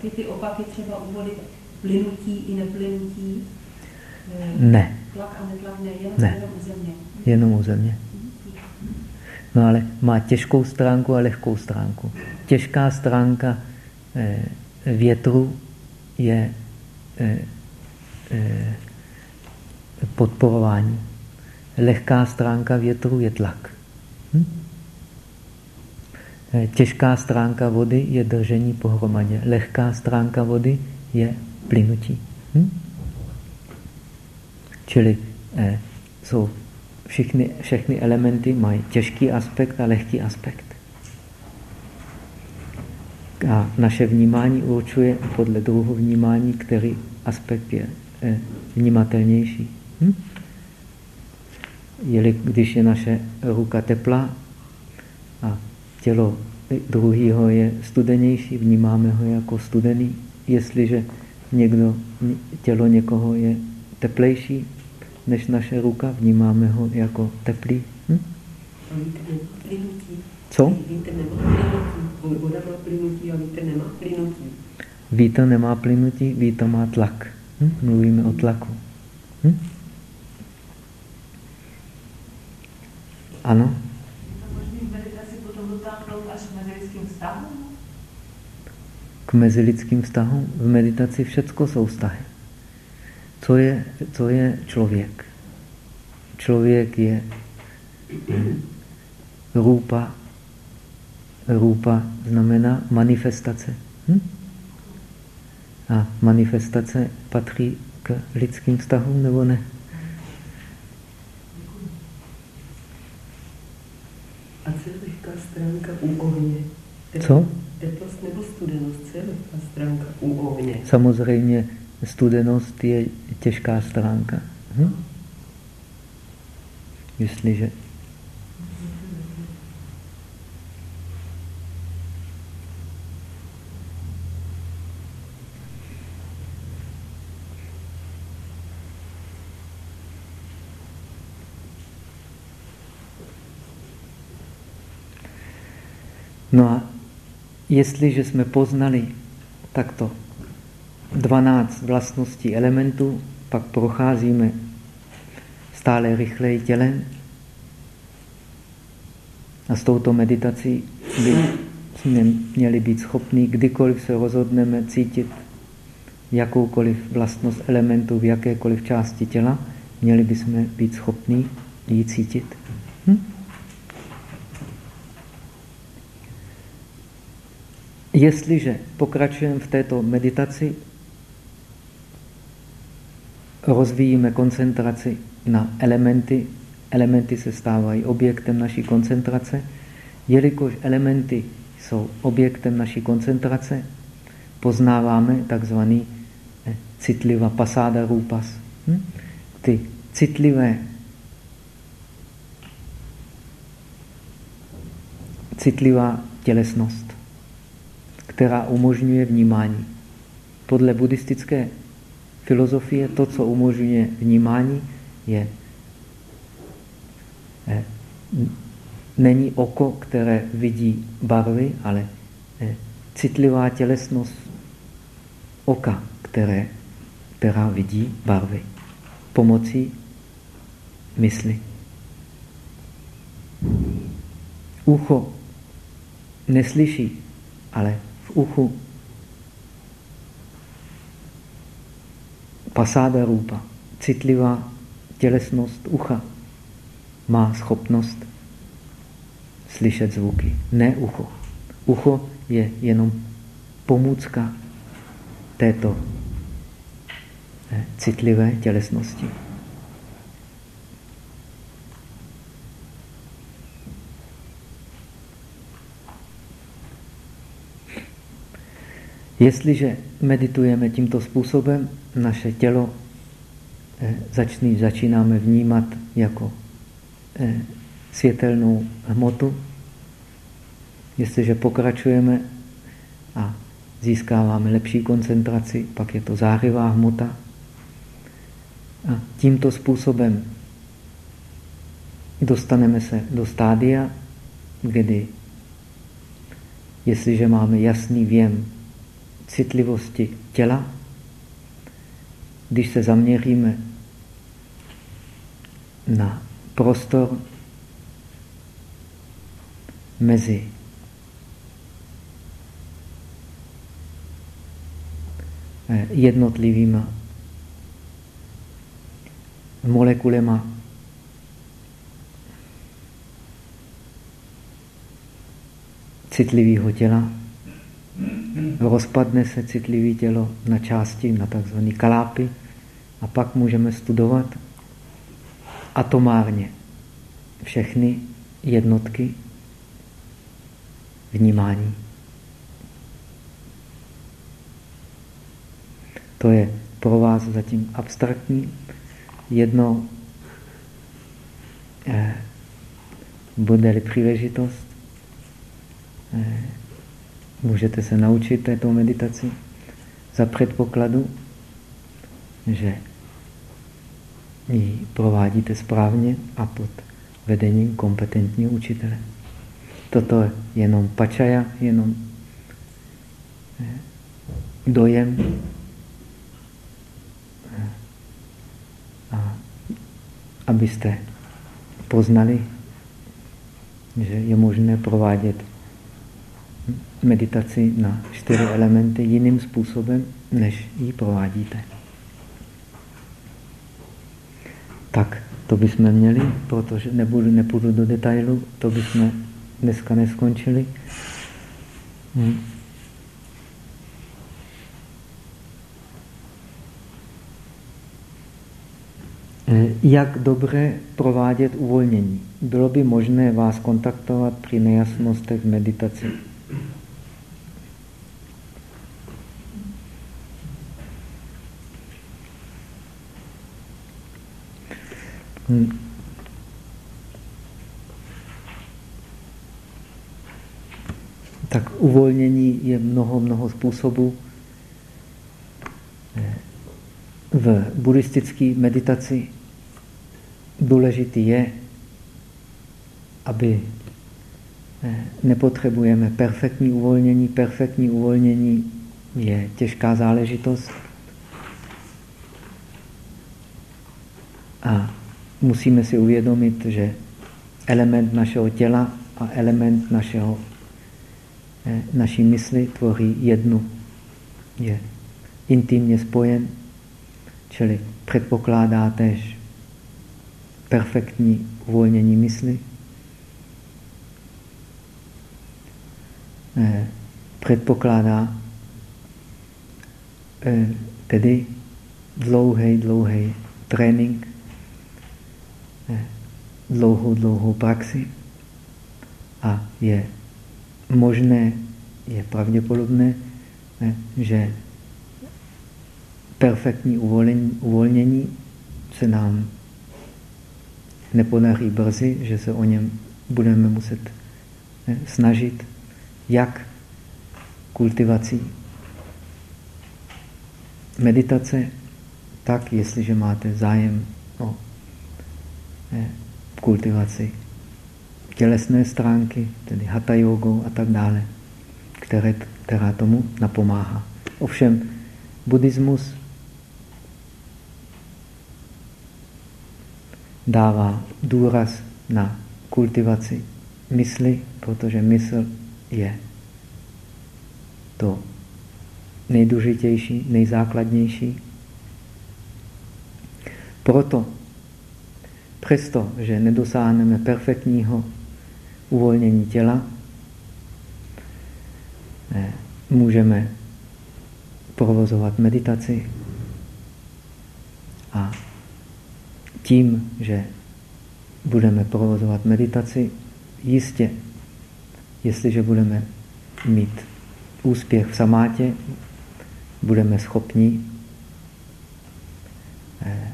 Taky ty opaky třeba u vody plynutí i neplynutí? Ne. Tlak a netlak ne, jenom, ne. jenom u země. Jenom u země. No ale má těžkou stránku a lehkou stránku. Těžká stránka eh, větru je eh, eh, podporování. Lehká stránka větru je tlak. Hm? Eh, těžká stránka vody je držení pohromadě. Lehká stránka vody je plynutí. Hm? Čili eh, jsou všichni, všechny elementy mají těžký aspekt a lehký aspekt. A naše vnímání určuje podle druhu vnímání, který aspekt je eh, vnímatelnější. Hm? Jeli, když je naše ruka teplá tělo druhého je studenější, vnímáme ho jako studený. Jestliže někdo, tělo někoho je teplejší než naše ruka, vnímáme ho jako teplý. Hm? Co? Vítr nemá plynutí. Voda má plynutí a vítr nemá plynutí. Vítr nemá plynutí, vítr má tlak. Hm? Mluvíme o tlaku. Hm? Ano? K mezilidským vztahům v meditaci všecko jsou vztahy. Co je, co je člověk? Člověk je růpa. Růpa znamená manifestace. Hm? A manifestace patří k lidským vztahům nebo ne? A co je lehká stránka u ohně? Co? Teplost nebo studenost, co je lehká stránka u ohně? Samozřejmě studenost je těžká stránka. Hm? Jestliže No a jestliže jsme poznali takto 12 vlastností elementů, pak procházíme stále rychleji tělem a s touto meditací by jsme měli být schopni, kdykoliv se rozhodneme cítit jakoukoliv vlastnost elementu v jakékoliv části těla, měli bychom být schopni ji cítit. Hm? Jestliže pokračujeme v této meditaci, rozvíjíme koncentraci na elementy, elementy se stávají objektem naší koncentrace, jelikož elementy jsou objektem naší koncentrace, poznáváme takzvaný eh, citlivá pasáda růpas. Hm? Ty citlivé citlivá tělesnost která umožňuje vnímání. Podle buddhistické filozofie to, co umožňuje vnímání, je eh, není oko, které vidí barvy, ale eh, citlivá tělesnost oka, které, která vidí barvy pomocí mysli. Ucho neslyší, ale uchu. Pasáda růpa, citlivá tělesnost ucha, má schopnost slyšet zvuky, ne ucho. Ucho je jenom pomůcka této eh, citlivé tělesnosti. Jestliže meditujeme tímto způsobem, naše tělo eh, začný, začínáme vnímat jako eh, světelnou hmotu. Jestliže pokračujeme a získáváme lepší koncentraci, pak je to zářivá hmota. A tímto způsobem dostaneme se do stádia, kdy jestliže máme jasný věm citlivosti těla, když se zaměříme na prostor mezi jednotlivými molekulema citlivého těla, rozpadne se citlivý tělo na části, na takzvané kalápy a pak můžeme studovat atomárně všechny jednotky vnímání. To je pro vás zatím abstraktní. Jedno eh, bude-li příležitost, eh, Můžete se naučit této meditaci za předpokladu, že ji provádíte správně a pod vedením kompetentního učitele. Toto je jenom pačaja, jenom eh, dojem a abyste poznali, že je možné provádět meditaci na čtyři elementy jiným způsobem, než ji provádíte. Tak, to bychom měli, protože nebudu, nepůjdu do detailu, to bychom dneska neskončili. Eh, jak dobře provádět uvolnění? Bylo by možné vás kontaktovat při nejasnostech meditaci. Hm. Tak uvolnění je mnoho, mnoho způsobů. V buddhistické meditaci důležitý je, aby eh, nepotřebujeme perfektní uvolnění. Perfektní uvolnění je těžká záležitost. A musíme si uvědomit, že element našeho těla a element našeho, eh, naší mysli tvoří jednu. Je intimně spojen, čili předpokládá tež perfektní uvolnění mysli. Eh, předpokládá eh, tedy dlouhý, dlouhý trénink, dlouhou, dlouhou praxi a je možné, je pravděpodobné, že perfektní uvolnění, uvolnění se nám nepodaří brzy, že se o něm budeme muset snažit, jak kultivací meditace, tak jestliže máte zájem o kultivaci tělesné stránky, tedy hatha jogou a tak dále, které, která tomu napomáhá. Ovšem, buddhismus dává důraz na kultivaci mysli, protože mysl je to nejdůležitější, nejzákladnější. Proto, přesto, že nedosáhneme perfektního uvolnění těla, eh, můžeme provozovat meditaci a tím, že budeme provozovat meditaci, jistě, jestliže budeme mít úspěch v samátě, budeme schopni eh,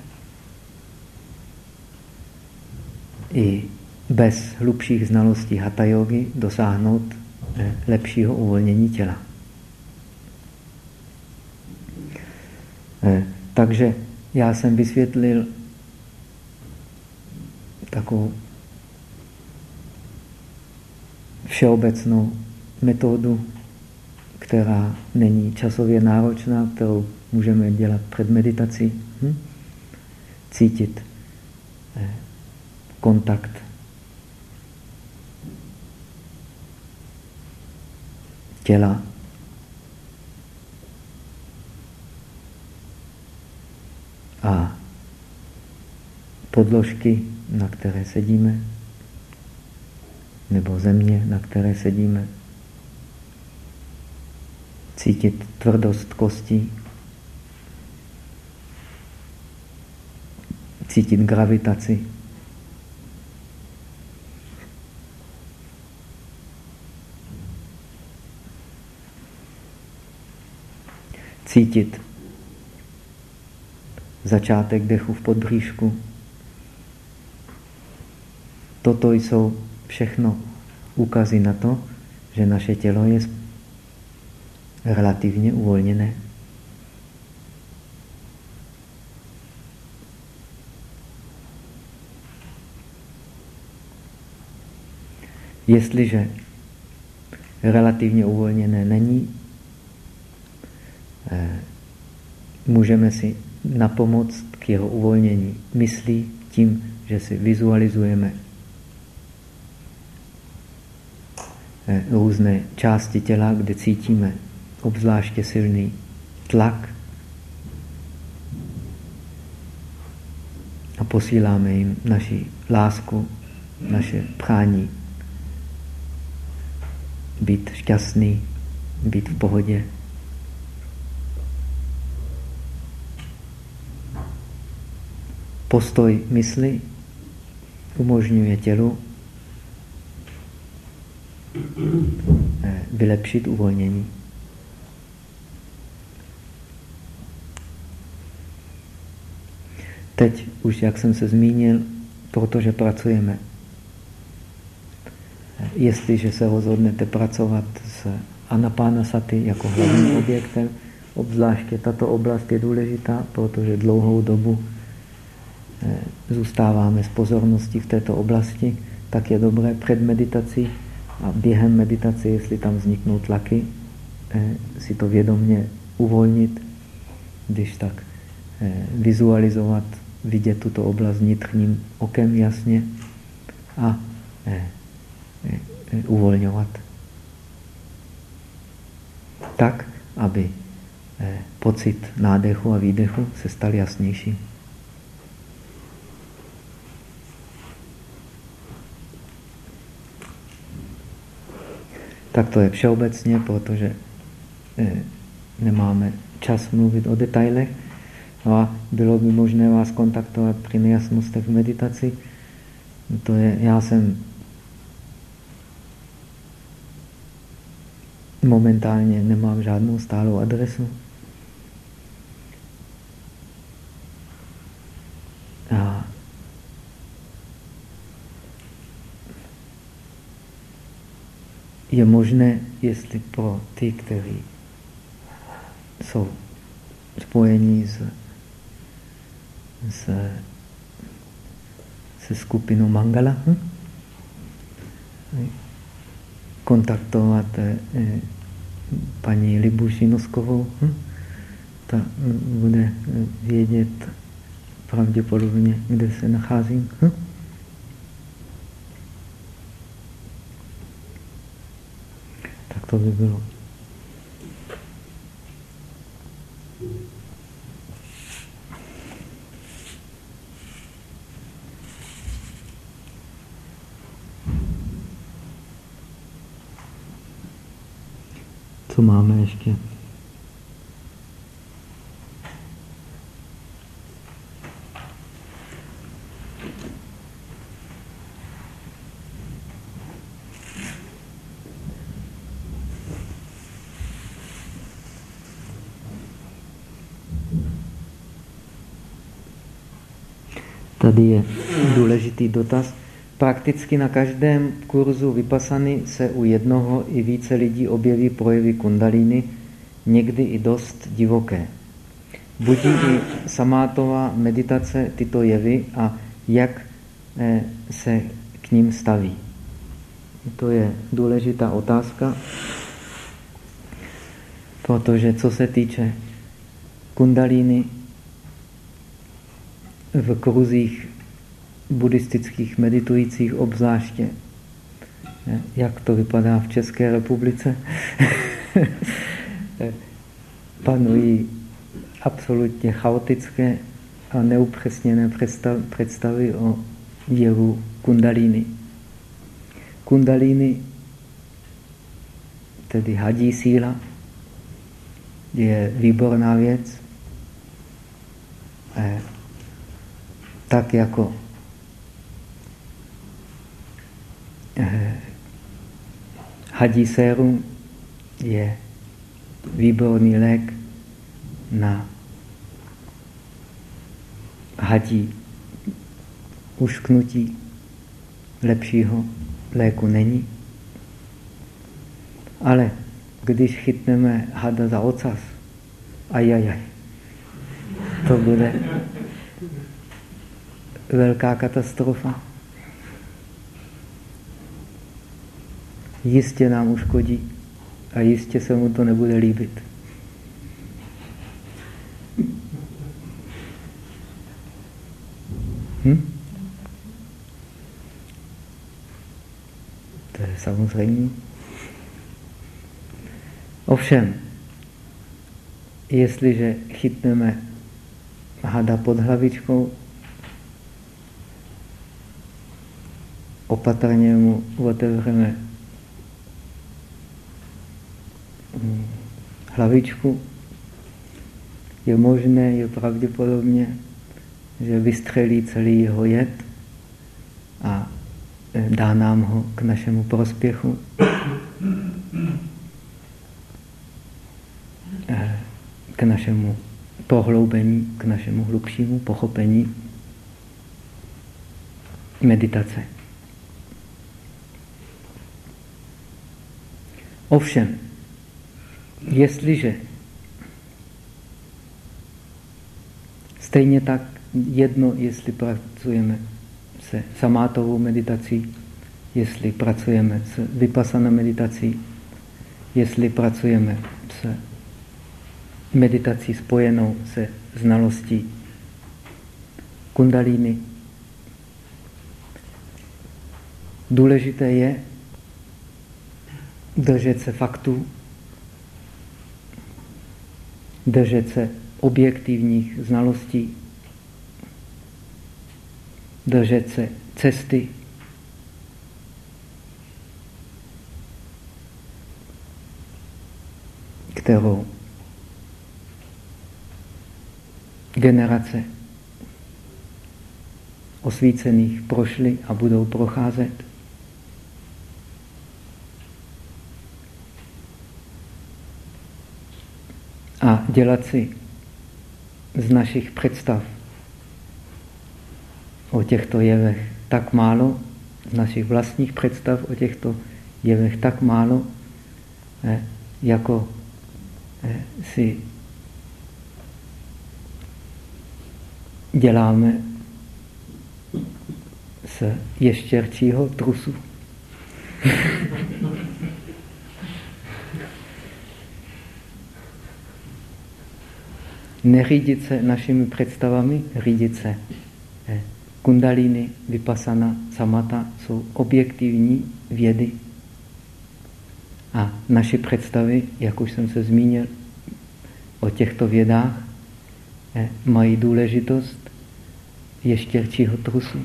i bez hlubších znalostí hatha yogi dosáhnout eh, lepšího uvolnění těla. Eh, takže já jsem vysvětlil takovou všeobecnou metodu, která není časově náročná, kterou můžeme dělat před meditací. Hm? Cítit kontakt těla a podložky, na které sedíme, nebo země, na které sedíme. Cítit tvrdost kostí, cítit gravitaci. Cítit začátek dechu v podbříšku. Toto jsou všechno ukazy na to, že naše tělo je relativně uvolněné. Jestliže relativně uvolněné není, můžeme si napomoct k jeho uvolnění myslí tím, že si vizualizujeme eh, různé části těla, kde cítíme obzvláště silný tlak a posíláme jim naši lásku, naše prání být šťastný, být v pohodě. Postoj mysli umožňuje tělu eh, vylepšit uvolnění. teď už, jak jsem se zmínil, protože pracujeme. Jestliže se rozhodnete pracovat s Anapánasati jako hlavním objektem, obzvláště tato oblast je důležitá, protože dlouhou dobu eh, zůstáváme s pozorností v této oblasti, tak je dobré před meditací a během meditace, jestli tam vzniknou tlaky, eh, si to vědomně uvolnit, když tak eh, vizualizovat, vidět tuto oblast vnitřním okem jasně a uvolňovat. Tak, aby pocit nádechu a výdechu se stal jasnější. Tak to je všeobecně, protože eh, nemáme čas mluvit o detailech. No a bylo by možné vás kontaktovat při nejasnostech v meditaci. To je, já jsem momentálně nemám žádnou stálou adresu. Je možné, jestli pro ty, kteří jsou spojení s, s, se skupinou Mangala, hm? kontaktovat eh, paní Libu Šinoskovou. Hm? Ta hm, bude eh, vědět pravděpodobně, kde se nacházím. Hm? Tak to by bylo. Co máme ještě? Tady je důležitý dotaz. Prakticky na každém kurzu vypasany se u jednoho i více lidí objeví projevy kundalíny, někdy i dost divoké. Budí i samátová meditace tyto jevy a jak eh, se k ním staví? To je důležitá otázka, protože co se týče kundalíny, v kruzích buddhistických meditujících obzvláště. Jak to vypadá v České republice? Panují absolutně chaotické a neupřesněné představy o jevu kundalíny. Kundalíny, tedy hadí síla, je výborná věc. Tak jako Eh, hadí sérum je výborný lék na hadí ušknutí. Lepšího léku není. Ale když chytneme hada za ocas, ajajaj, to bude velká katastrofa. jistě nám uškodí a jistě se mu to nebude líbit. Hm? To je samozřejmě. Ovšem, jestliže chytneme hada pod hlavičkou, opatrně mu otevřeme hlavičku, je možné, je pravděpodobně, že vystřelí celý jeho jed a e, dá nám ho k našemu prospěchu. E, k našemu prohloubení k našemu hlubšímu pochopení meditace. Ovšem, jestliže stejně tak jedno, jestli pracujeme se samátovou meditací, jestli pracujeme s vypasanou meditací, jestli pracujeme s meditací spojenou se znalostí kundalíny. Důležité je držet se faktů, držet se objektivních znalostí, držet se cesty, kterou generace osvícených prošly a budou procházet. A dělat si z našich představ o těchto jevech tak málo, z našich vlastních představ o těchto jevech tak málo, eh, jako eh, si děláme z ještěrčího trusu. Neřídit se našimi představami, řídit se eh, kundalíny, vypasana, samata jsou objektivní vědy. A naše představy, jak už jsem se zmínil o těchto vědách, eh, mají důležitost ještěrčího trusu.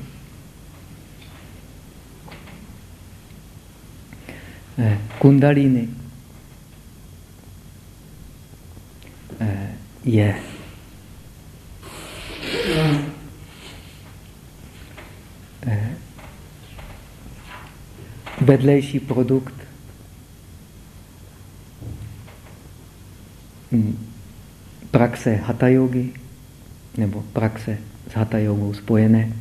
Eh, kundalíny eh, je. Vedlejší produkt. Hm, praxe hatha yogi nebo praxe s hatha jogou spojené.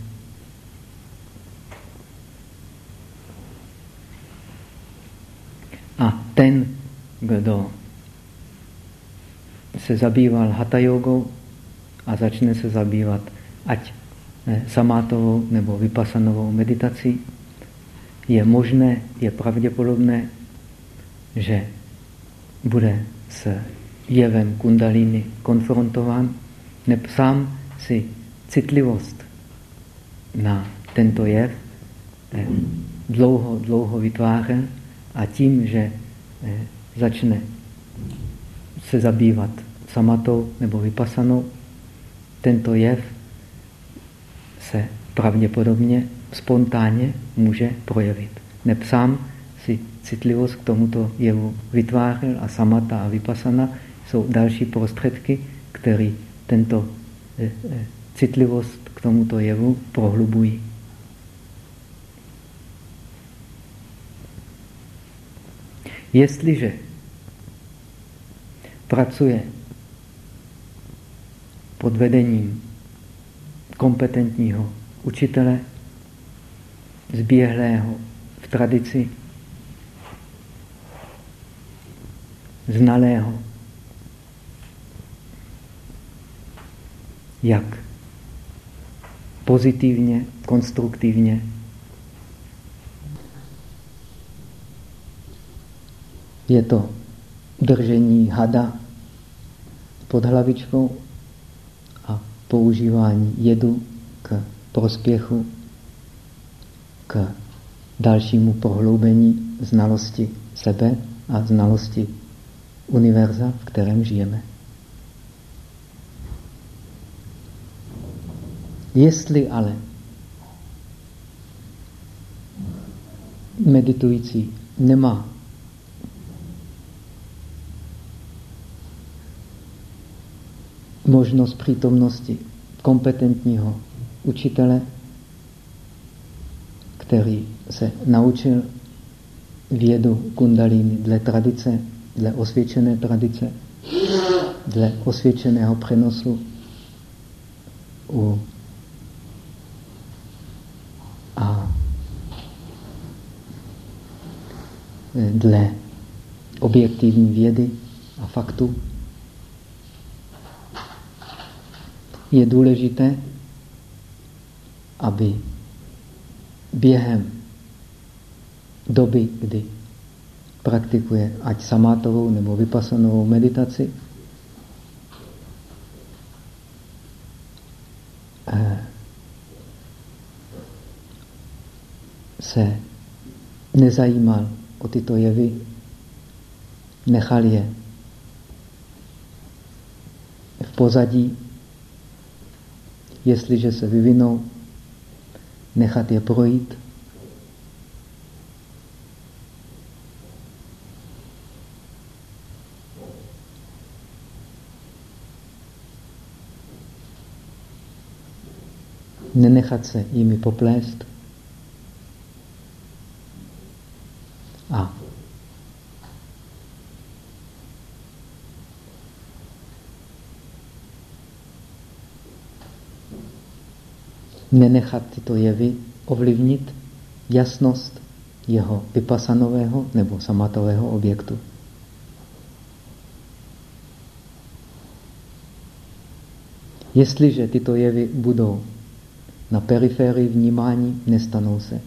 A ten, kdo se zabýval hatha jogou a začne se zabývat ať samátovou nebo vypasanovou meditací, je možné, je pravděpodobné, že bude s jevem kundalíny konfrontován, neb sám si citlivost na tento jev eh, dlouho, dlouho vytvářel a tím, že eh, začne se zabývat samatou nebo vypasanou, tento jev se pravděpodobně spontánně může projevit. Neb sám si citlivost k tomuto jevu vytvářel a samata a vypasana jsou další prostředky, které tento eh, citlivost k tomuto jevu prohlubují. Jestliže pracuje pod vedením kompetentního učitele, zběhlého v tradici, znalého, jak pozitivně, konstruktivně. Je to držení hada pod hlavičkou používání jedu k prospěchu, k dalšímu prohloubení znalosti sebe a znalosti univerza, v kterém žijeme. Jestli ale meditující nemá možnost přítomnosti kompetentního učitele, který se naučil vědu kundalíny dle tradice, dle osvědčené tradice, dle osvědčeného přenosu u a. Dle objektivní vědy a faktu je důležité, aby během doby, kdy praktikuje ať samátovou nebo vypasanovou meditaci, eh, se nezajímal o tyto jevy, nechal je v pozadí, jestliže se vyvinou, nechat je projít, nenechat se jimi poplést a nenechat tyto jevy ovlivnit jasnost jeho vypasanového nebo samatového objektu. Jestliže tyto jevy budou na periférii vnímání, nestanou se.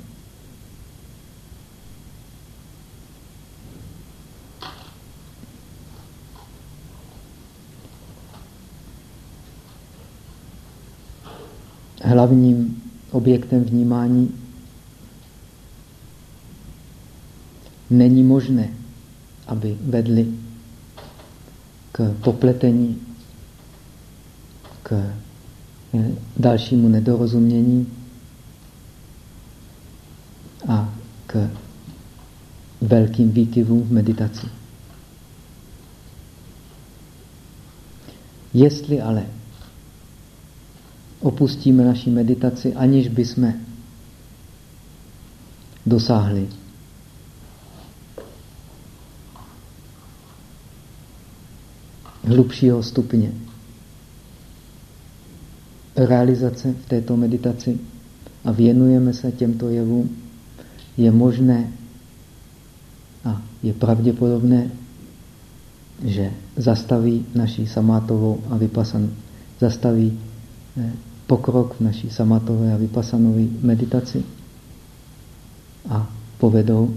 Hlavním objektem vnímání není možné, aby vedli k popletení, k dalšímu nedorozumění a k velkým výkyvům v meditaci. Jestli ale opustíme naši meditaci, aniž bychom dosáhli hlubšího stupně realizace v této meditaci a věnujeme se těmto jevům, je možné a je pravděpodobné, že zastaví naší samátovou a vypasan, zastaví eh, pokrok v naší samátové a vypasanové meditaci a povedou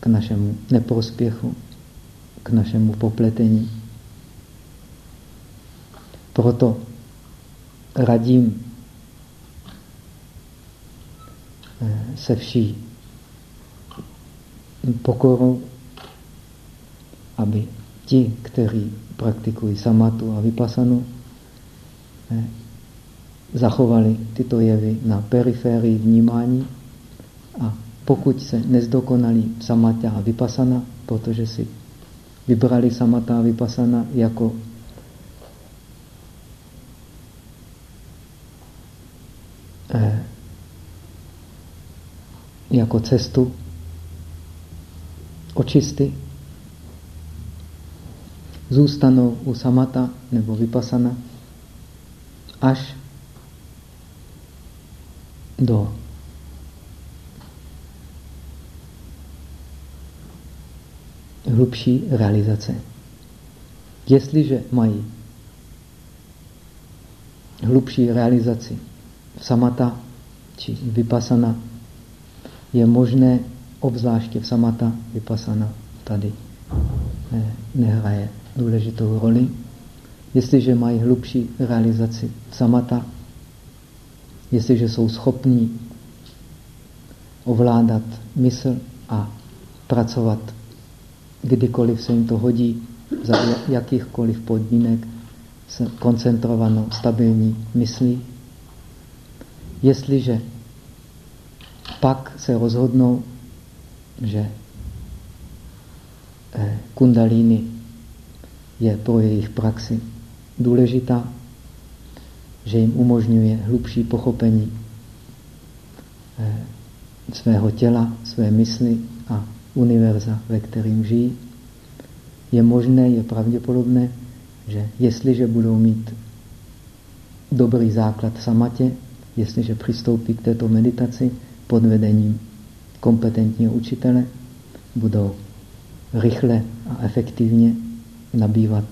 k našemu neprospěchu, k našemu popletení. Proto radím eh, se vší pokorou, aby ti, kteří praktikují samatu a vypasanu, eh, zachovali tyto jevy na periférii vnímání. A pokud se nezdokonalí samata a vypasana, protože si vybrali samata a vypasana jako Eh, jako cestu očisty, zůstanou u samata nebo vypasana až do hlubší realizace. Jestliže mají hlubší realizaci samata či vypasana je možné, obzvláště v samata, vypasana tady ne, nehraje důležitou roli. Jestliže mají hlubší realizaci samata, jestliže jsou schopní ovládat mysl a pracovat kdykoliv se jim to hodí, za jakýchkoliv podmínek, koncentrovanou, stabilní myslí, Jestliže pak se rozhodnou, že eh, kundalíny je pro jejich praxi důležitá, že jim umožňuje hlubší pochopení eh, svého těla, své mysli a univerza, ve kterým žijí, je možné, je pravděpodobné, že jestliže budou mít dobrý základ samatě, jestliže přistoupí k této meditaci pod vedením kompetentního učitele, budou rychle a efektivně nabývat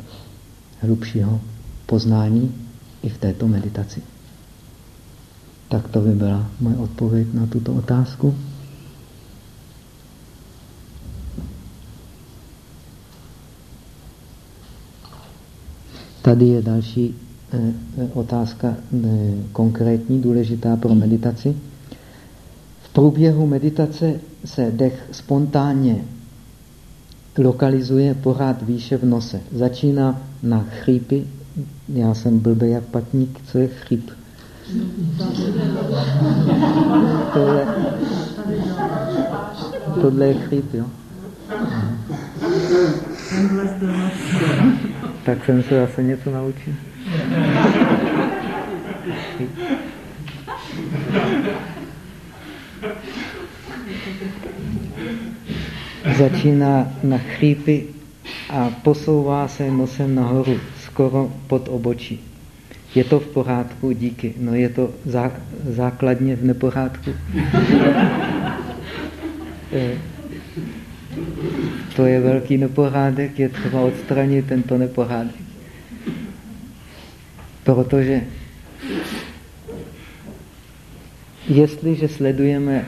hlubšího poznání i v této meditaci. Tak to by byla moje odpověď na tuto otázku. Tady je další eh, eh, otázka eh, konkrétní, důležitá pro meditaci. V průběhu meditace se dech spontánně lokalizuje pořád výše v nose. Začíná na chřípy. Já jsem blbý jak patník. Co je chříp? Tohle, tohle je chříp, jo? Tak jsem se zase něco naučil. Začíná na chřípy a posouvá se nosem nahoru, skoro pod obočí. Je to v pořádku? Díky. No je to zá, základně v nepořádku. Eh, to je velký nepořádek, je třeba odstranit tento nepořádek. Protože jestliže sledujeme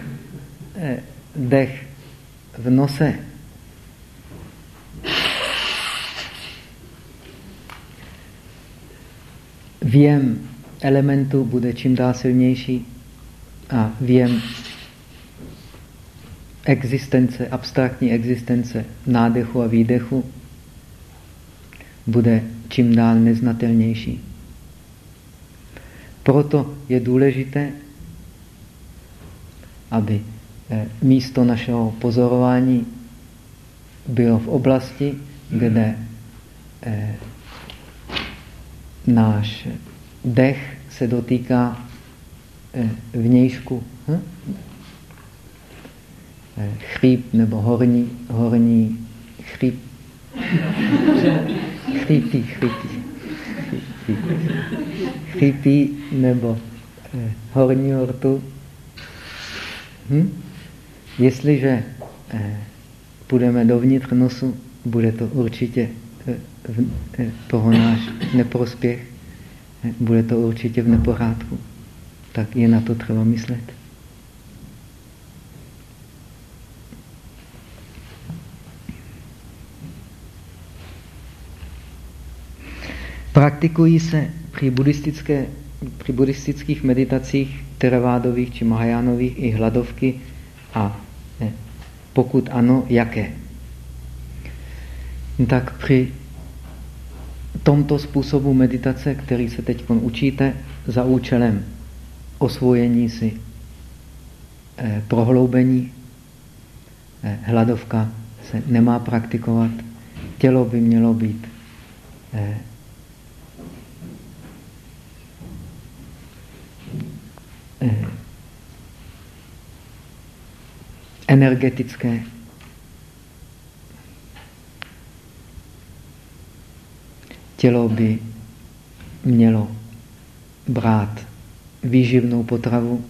eh, dech v nose, věm elementu bude čím dál silnější a věm existence, abstraktní existence nádechu a výdechu bude čím dál neznatelnější. Proto je důležité, aby eh, místo našeho pozorování bylo v oblasti, kde eh, náš dech se dotýká eh, vnějšku. Hm? Eh, chříp nebo horní, horní chříp. Chřípí, chřípí. Chřípí nebo eh, horní hortu. Hm? Jestliže půjdeme dovnitř nosu, bude to určitě toho náš neprospěch, eh, bude to určitě v nepořádku. Tak je na to třeba myslet. Praktikují se při, buddhistické, při buddhistických meditacích teravádových či mahajánových i hladovky a ne, pokud ano, jaké? Tak při tomto způsobu meditace, který se teď učíte, za účelem osvojení si eh, prohloubení, eh, hladovka se nemá praktikovat, tělo by mělo být eh, energetické. Tělo by mělo brát výživnou potravu,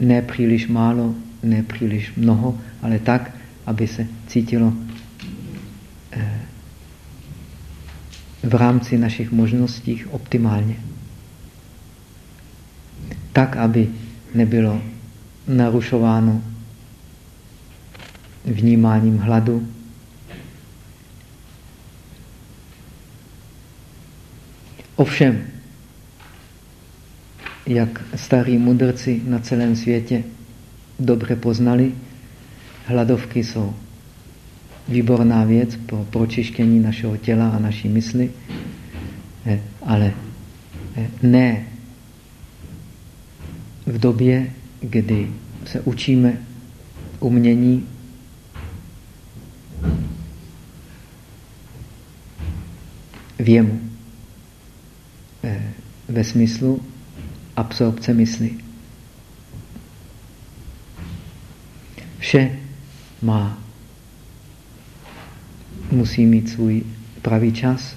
ne příliš málo, ne příliš mnoho, ale tak, aby se cítilo eh, v rámci našich možností optimálně tak, aby nebylo narušováno vnímáním hladu. Ovšem, jak starí mudrci na celém světě dobře poznali, hladovky jsou výborná věc pro pročištění našeho těla a naší mysli, eh, ale eh, ne v době, kdy se učíme umění věmu ve smyslu absorpce mysli. Vše má, musí mít svůj pravý čas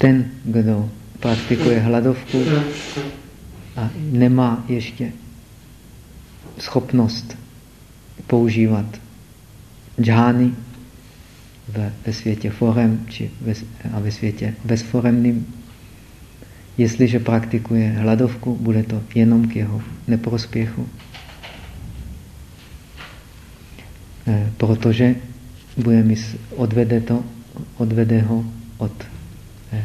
ten, kdo praktikuje hladovku a nemá ještě schopnost používat džány ve, ve světě forem či ve, a ve světě bezforemným. Jestliže praktikuje hladovku, bude to jenom k jeho neprospěchu. E, protože bude mysl, odvede, to, odvede ho od e,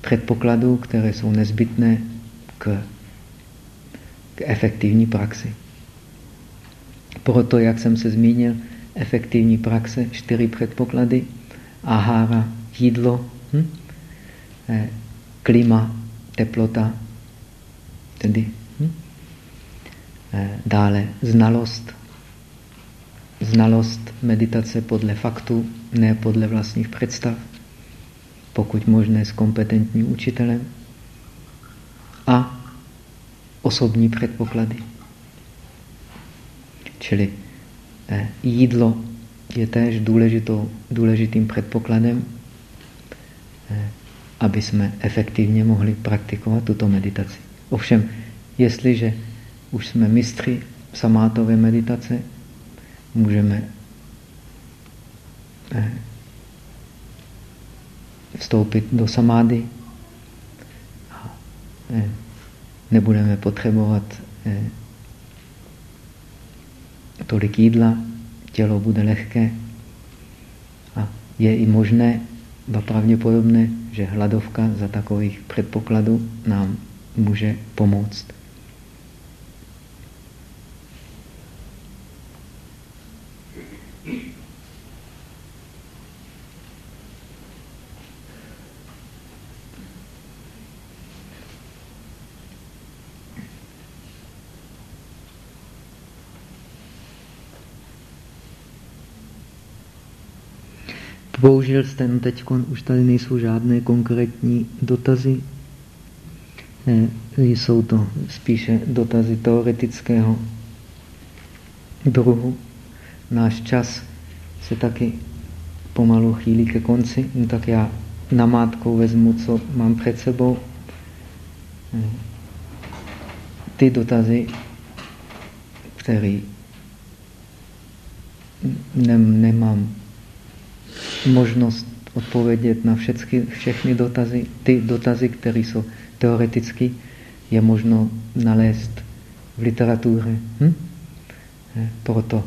předpokladů, které jsou nezbytné k, k efektivní praxi. Proto, jak jsem se zmínil, efektivní praxe, čtyři předpoklady, ahára, jídlo, hm? Eh, klima, teplota, tedy hm? Eh, dále znalost, znalost meditace podle faktů, ne podle vlastních představ, pokud možné s kompetentním učitelem a osobní předpoklady. Čili jídlo je též důležitou, důležitým předpokladem, eh, aby jsme efektivně mohli praktikovat tuto meditaci. Ovšem, jestliže už jsme mistři samátové meditace, můžeme eh, vstoupit do samády a nebudeme potřebovat tolik jídla, tělo bude lehké a je i možné, a pravděpodobné, že hladovka za takových předpokladů nám může pomoct. Bohužel jste no teď už tady nejsou žádné konkrétní dotazy. Jsou to spíše dotazy teoretického druhu. Náš čas se taky pomalu chýlí ke konci, no tak já namátkou vezmu, co mám před sebou. Ty dotazy, které nemám možnost odpovědět na všechny, všechny dotazy. Ty dotazy, které jsou teoreticky, je možno nalézt v literatuře. Hm? Eh, proto,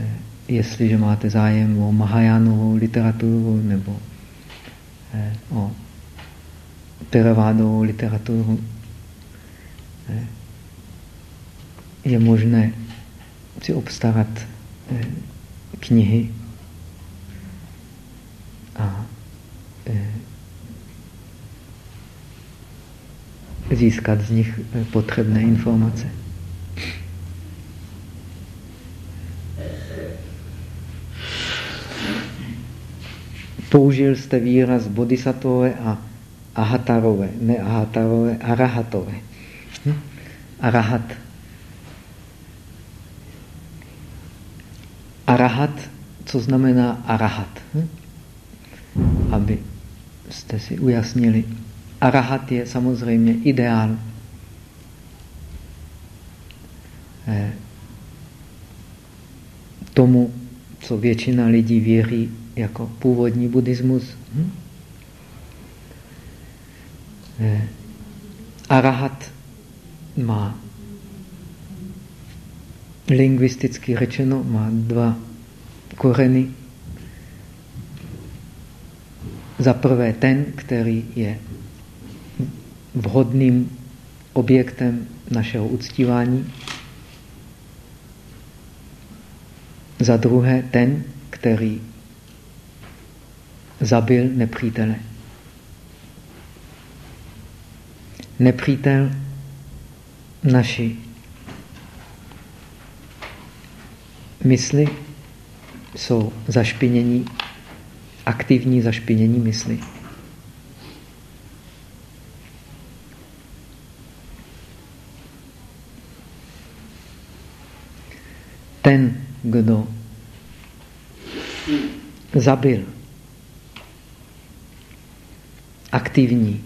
eh, jestliže máte zájem o Mahajánovou literaturu nebo eh, o Theravádovou literaturu, je možné si obstarat knihy získat z nich e, potřebné informace. Použil jste výraz bodhisattvové a ahatarové, ne ahatarové, arahatové. Hm? Arahat. Arahat, co znamená arahat? Hm? aby jste si ujasnili. Arahat je samozřejmě ideál. Eh, tomu, co většina lidí věří jako původní buddhismus. Hm? Eh, arahat má lingvisticky řečeno má dva koreny za prvé ten, který je vhodným objektem našeho uctívání. Za druhé ten, který zabil nepřítele. Nepřítel naši mysli jsou zašpinění aktivní zašpinění mysli. Ten, kdo zabil aktivní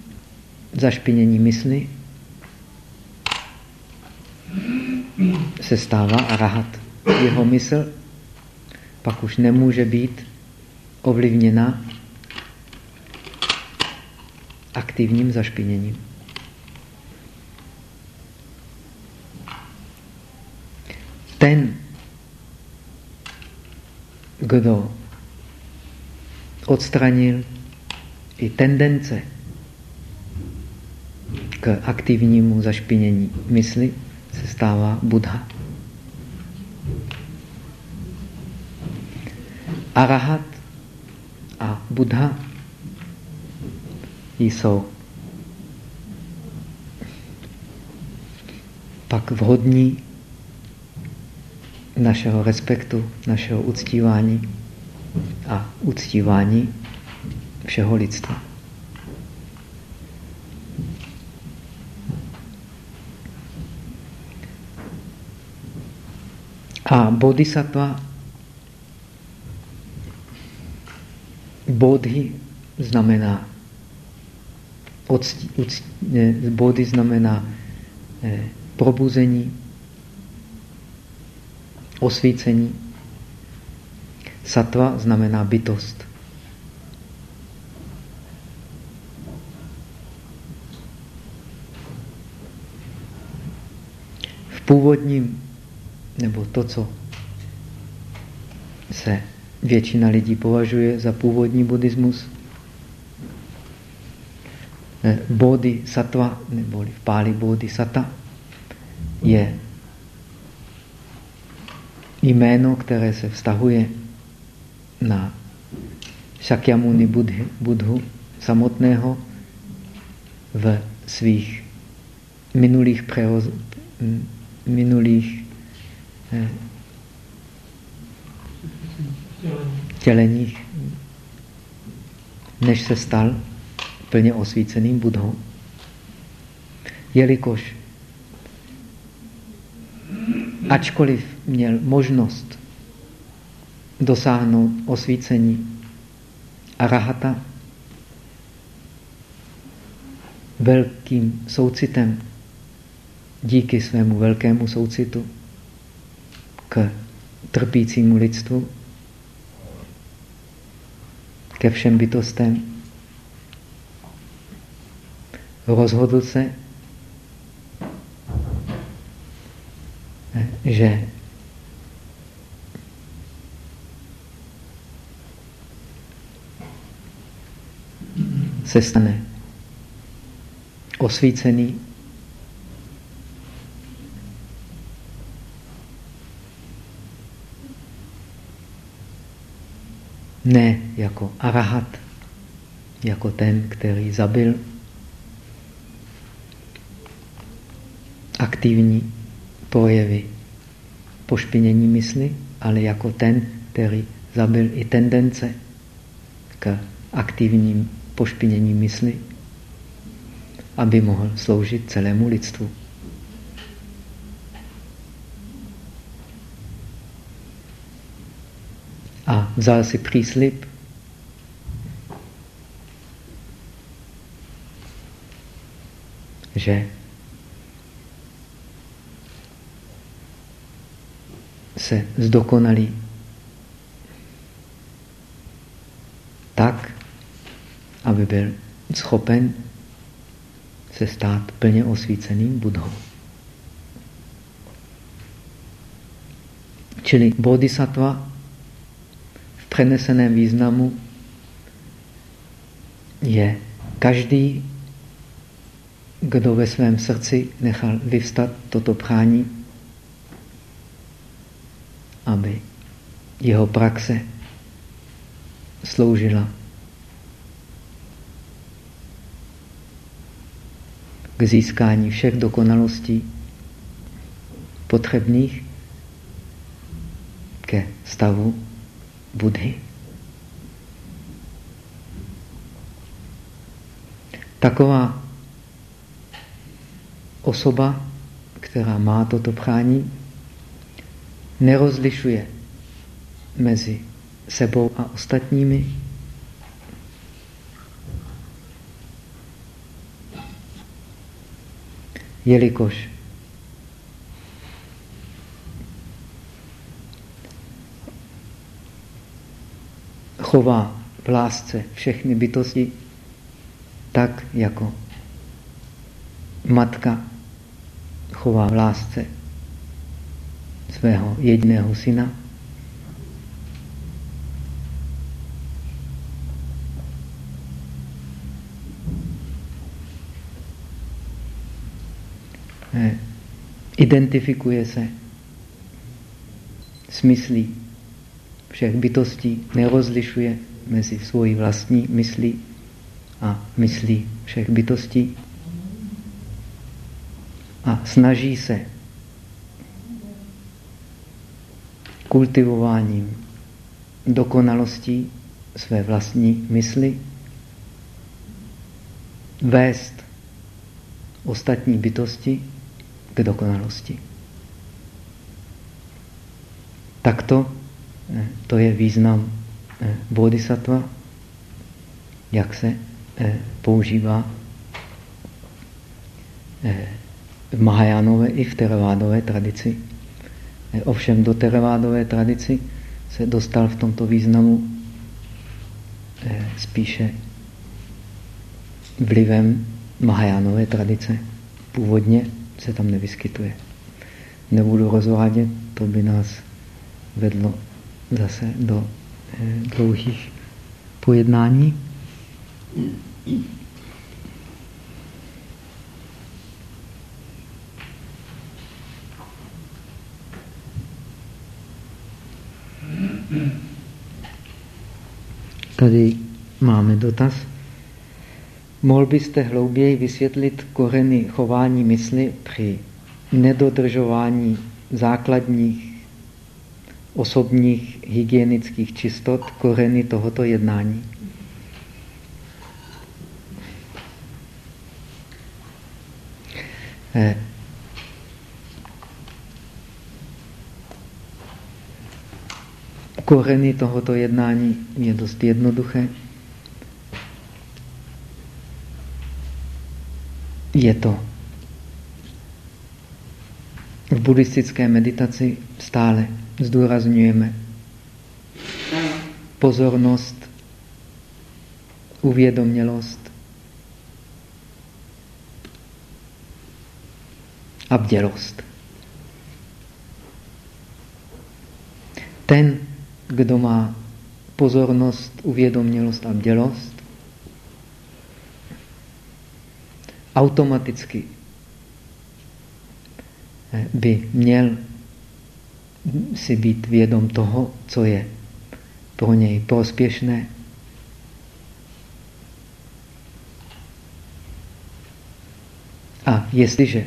zašpinění mysli se stává arahat. Jeho mysl pak už nemůže být ovlivněna aktivním zašpiněním. Ten, kdo odstranil i tendence k aktivnímu zašpinění mysli, se stává Buddha. Arahat a Buddha jsou pak vhodní našeho respektu, našeho uctívání a uctívání všeho lidstva. A bodhisattva, bodhi znamená uctí, bodhi znamená eh, probuzení, osvícení. Satva znamená bytost. V původním nebo to, co se většina lidí považuje za původní buddhismus, eh, Bodhi sattva, nebo v páli Bodhi sata, je jméno, které se vztahuje na Shakyamuni Budhu samotného v svých minulých, prehoz, minulých těleních, než se stal plně osvíceným Budhou. Jelikož ačkoliv měl možnost dosáhnout osvícení arahata velkým soucitem díky svému velkému soucitu k trpícímu lidstvu, ke všem bytostem. Rozhodl se, že se stane osvícený. Ne jako arahat, jako ten, který zabil aktivní projevy pošpinění mysli, ale jako ten, který zabil i tendence k aktivním pošpinění mysli, aby mohl sloužit celému lidstvu. a vzal si příslip, že se zdokonalí tak, aby byl schopen se stát plně osvíceným Budhou. Čili bodhisattva přeneseném významu je každý, kdo ve svém srdci nechal vyvstat toto prání, aby jeho praxe sloužila k získání všech dokonalostí potřebných ke stavu Budhy. Taková osoba, která má toto prání, nerozlišuje mezi sebou a ostatními. Jelikož chová v lásce všechny bytosti tak, jako matka chová v lásce svého jediného syna. Identifikuje se smyslí všech bytostí, nerozlišuje mezi svojí vlastní myslí a myslí všech bytostí. A snaží se kultivováním dokonalostí své vlastní mysli vést ostatní bytosti k dokonalosti. Takto eh, to je význam eh, bodhisattva, jak se eh, používá v Mahajánové i v teravádové tradici. Ovšem do teravádové tradici se dostal v tomto významu spíše vlivem Mahajánové tradice. Původně se tam nevyskytuje. Nebudu rozvádět, to by nás vedlo zase do eh, dlouhých pojednání. Tady máme dotaz. Mohl byste hlouběji vysvětlit koreny chování mysli při nedodržování základních osobních hygienických čistot koreny tohoto jednání? Eh, koreny tohoto jednání je dost jednoduché. Je to v buddhistické meditaci stále zdůrazňujeme pozornost, uvědomělost a bdělost. Ten, kdo má pozornost, uvědomělost a bdělost, automaticky by měl si být vědom toho, co je pro něj prospěšné. A jestliže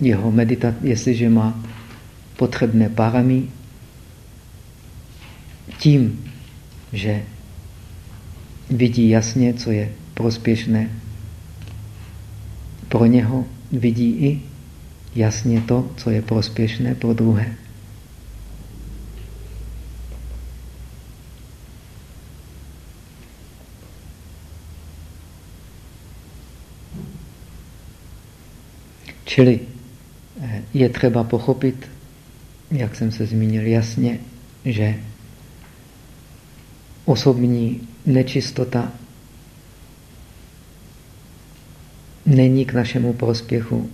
jeho meditat, jestliže má potřebné paramy, tím, že vidí jasně, co je prospěšné pro něho vidí i jasně to, co je prospěšné pro druhé. Čili eh, je třeba pochopit, jak jsem se zmínil jasně, že osobní nečistota není k našemu prospěchu.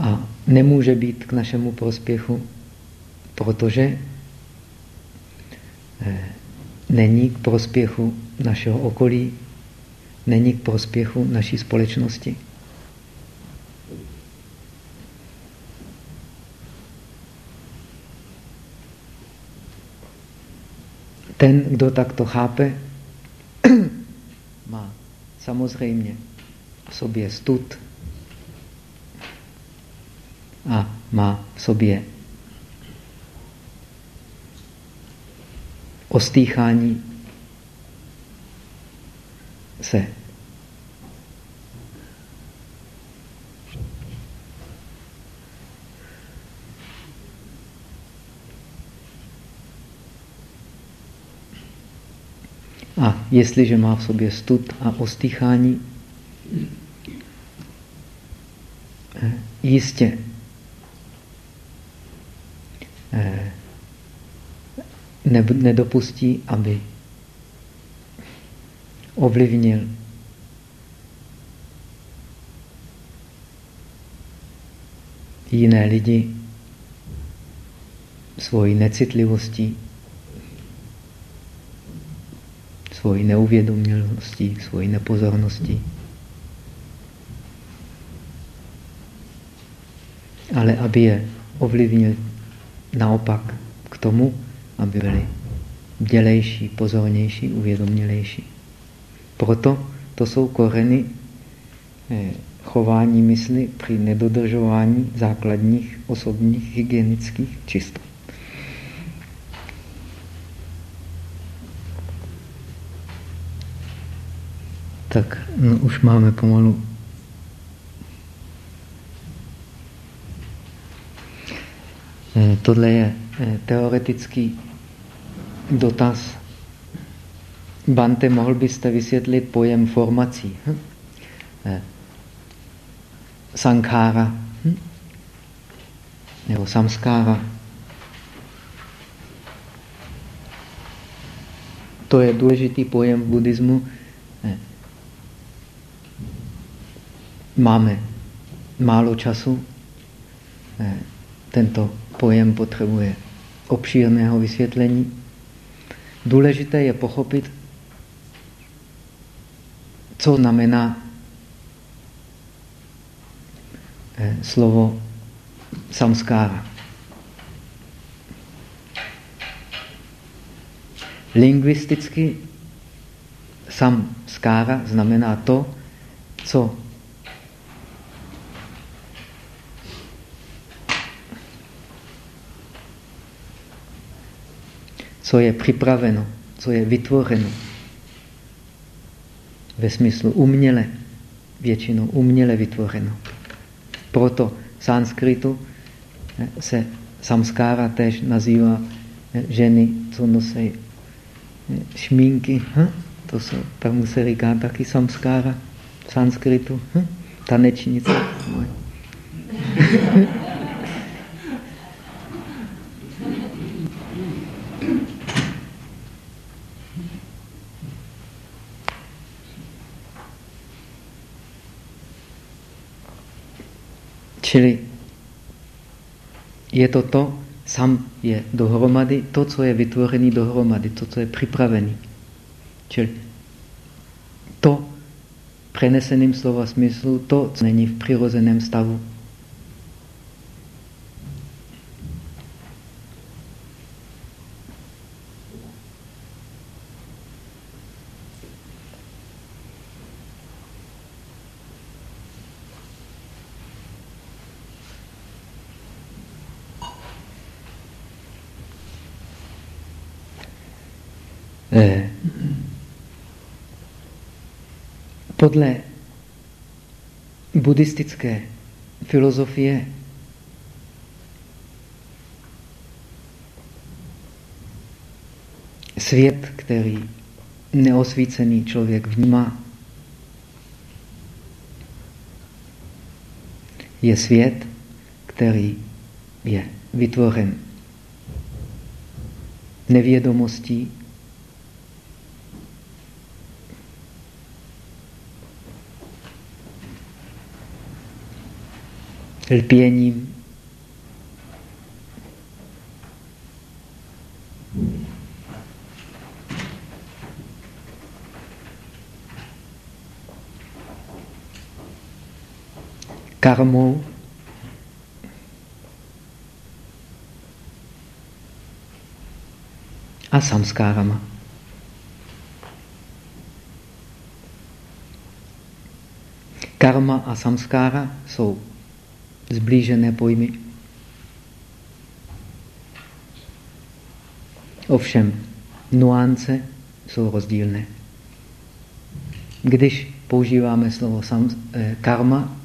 A nemůže být k našemu prospěchu, protože eh, není k prospěchu našeho okolí, není k prospěchu naší společnosti. Ten, kdo takto chápe, má samozřejmě v sobě stud a má v sobě ostýchání se A jestliže má v sobě stud a ostýchání, eh, jistě eh, nedopustí, aby ovlivnil jiné lidi svojí necitlivostí, svojí neuvědomělností, svojí nepozorností. Ale aby je ovlivnil naopak k tomu, aby byli dělejší, pozornější, uvědomělejší. Proto to jsou koreny eh, chování mysli při nedodržování základních osobních hygienických čistot. Tak no, už máme pomalu eh, Tohle je eh, teoretický dotaz. Bante, mohl byste vysvětlit pojem formací? Hm? Eh, sankára hm? nebo samskára. To je důležitý pojem v buddhismu. Máme málo času. Tento pojem potřebuje obšírného vysvětlení. Důležité je pochopit, co znamená Eh, slovo samskára. Lingvisticky samskára znamená to, co co je připraveno, co je vytvořeno. Ve smyslu uměle, většinou uměle vytvořeno. Proto v sanskritu eh, se samskára tež nazývá eh, ženy, co nosí eh, šmínky. Hm? To jsou, tam se říká taky samskára v sanskritu. Hm? Tanečnice. Čili je to to, sam je dohromady, to, co je vytvořený dohromady, to, co je připravený. Čili to přeneseným slova smyslu, to, co není v přirozeném stavu. Eh, podle buddhistické filozofie. Svět, který neosvícený člověk vnímá, je svět, který je vytvořen nevědomostí lpěním. karmou, a samskárama. Karma a samskára jsou zblížené pojmy. Ovšem, nuance jsou rozdílné. Když používáme slovo sam, eh, karma,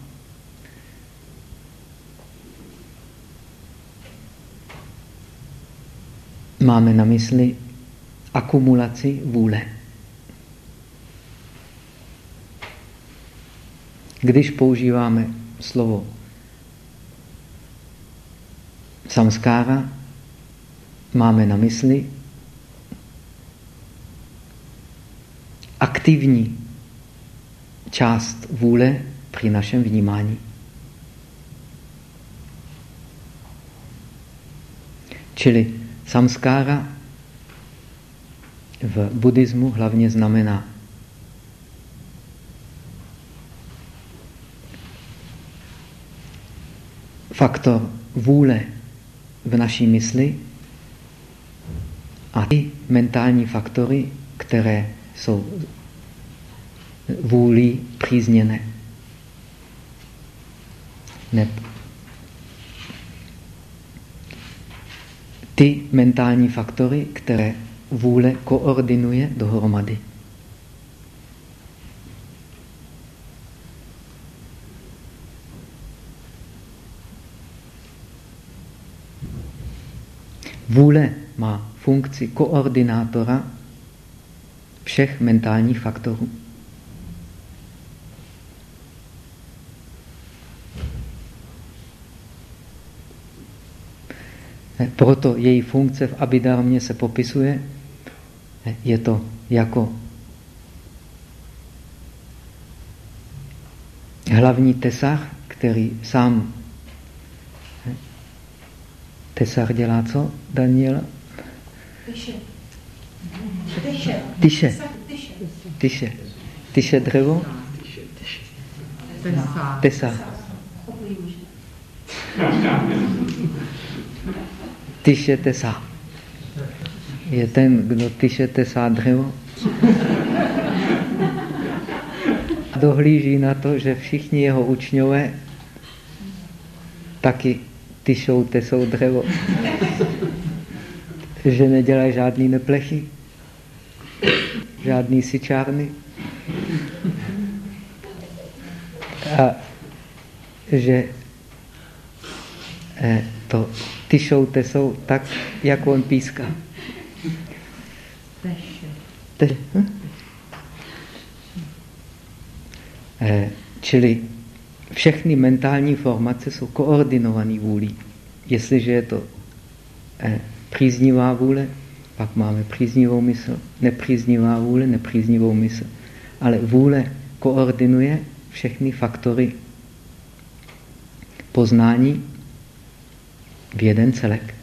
máme na mysli akumulaci vůle. Když používáme slovo samskára, máme na mysli aktivní část vůle při našem vnímání. Čili samskára v buddhismu hlavně znamená faktor vůle v naší mysli a ty mentální faktory, které jsou vůlí přízněné. Ne. Ty mentální faktory, které vůle koordinuje dohromady. Vůle má funkci koordinátora všech mentálních faktorů. Proto její funkce v Abidarmě se popisuje, je to jako hlavní tesach, který sám tesach dělá co, Daniela? Tyše. Tyše. Tyše. Tyše. Tyše dřevo? Tesa. Tesa. Tyše tesa. Je ten, kdo tyše tesa dřevo. A dohlíží na to, že všichni jeho učňové taky tyšou tesou dřevo. Že nedělají žádný neplechy, žádný sičárny. A že eh, to tyšou tesou tak, jak on píská. Te, hm? eh, čili všechny mentální formace jsou koordinované vůlí. Jestliže je to eh, příznivá vůle, pak máme příznivou mysl, nepříznivá vůle, nepříznivou mysl. Ale vůle koordinuje všechny faktory poznání v jeden celek.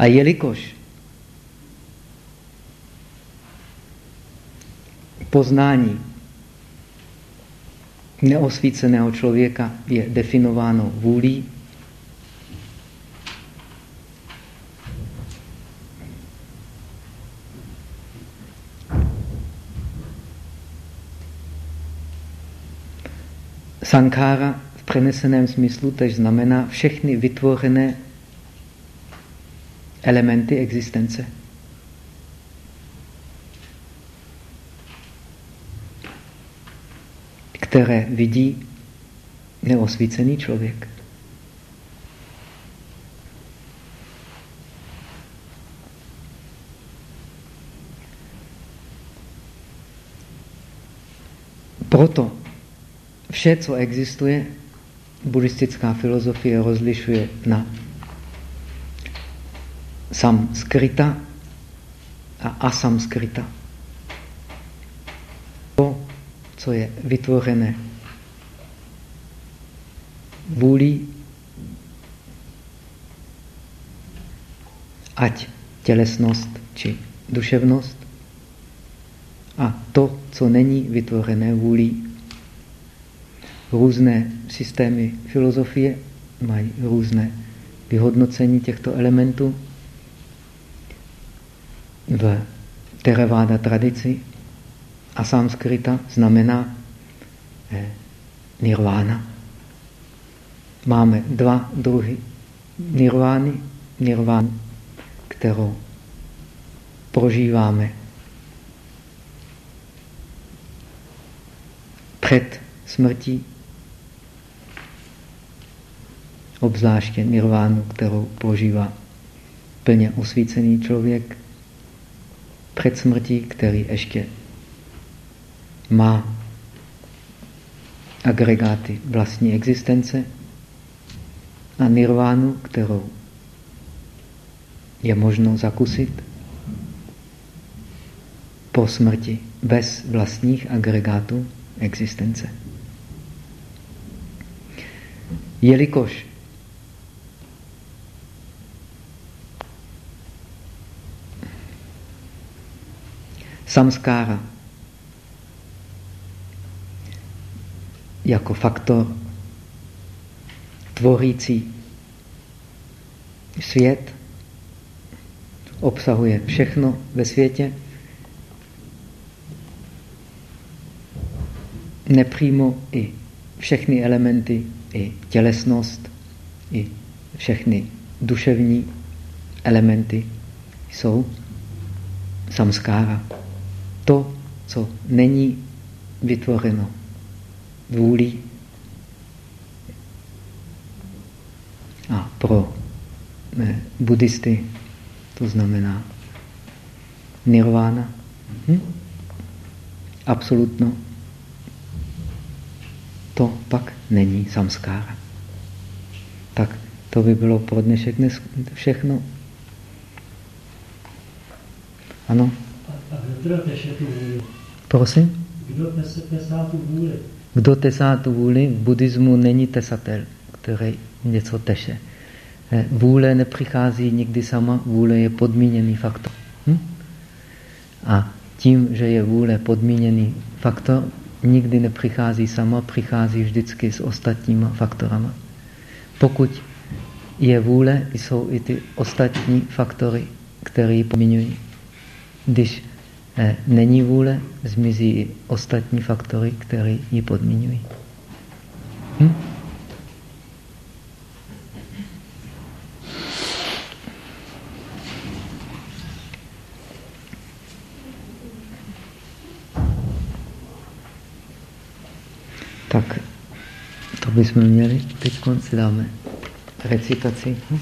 A jelikož poznání neosvíceného člověka je definováno vůlí, Sankára v přeneseném smyslu tež znamená všechny vytvořené elementy existence. které vidí neosvícený člověk. Proto vše, co existuje, buddhistická filozofie rozlišuje na samskrita a asamskrita. To, co je vytvořené vůlí, ať tělesnost či duševnost, a to, co není vytvořené vůlí. Různé systémy filozofie mají různé vyhodnocení těchto elementů v Theravada tradici a samskrita znamená eh. Máme dva druhy nirvány. Nirván, kterou prožíváme před smrtí, obzvláště nirvánu, kterou prožívá plně osvícený člověk před smrtí, který ještě má agregáty vlastní existence a nirvánu, kterou je možno zakusit po smrti bez vlastních agregátů existence. Jelikož samskára jako faktor tvořící svět, obsahuje všechno ve světě, nepřímo i všechny elementy, i tělesnost, i všechny duševní elementy jsou samskára. To, co není vytvořeno vůli a pro ne, buddhisty to znamená nirvana. Hm? Absolutno. To pak není samskára. Tak to by bylo pro dnešek všechno. Ano? Kdo teše tu vůli? Prosím? Kdo tesá tu vůli? Kdo tesá tu vůli? V buddhismu není tesatel, který něco teše. Eh, vůle nepřichází nikdy sama, vůle je podmíněný faktor. Hm? A tím, že je vůle podmíněný faktor, nikdy nepřichází sama, přichází vždycky s ostatníma faktorama. Pokud je vůle, jsou i ty ostatní faktory, které ji podmíňují. Když není vůle, zmizí i ostatní faktory, které ji podmíňují. Hm? Tak to bychom měli. Teď si dáme recitaci. Hm?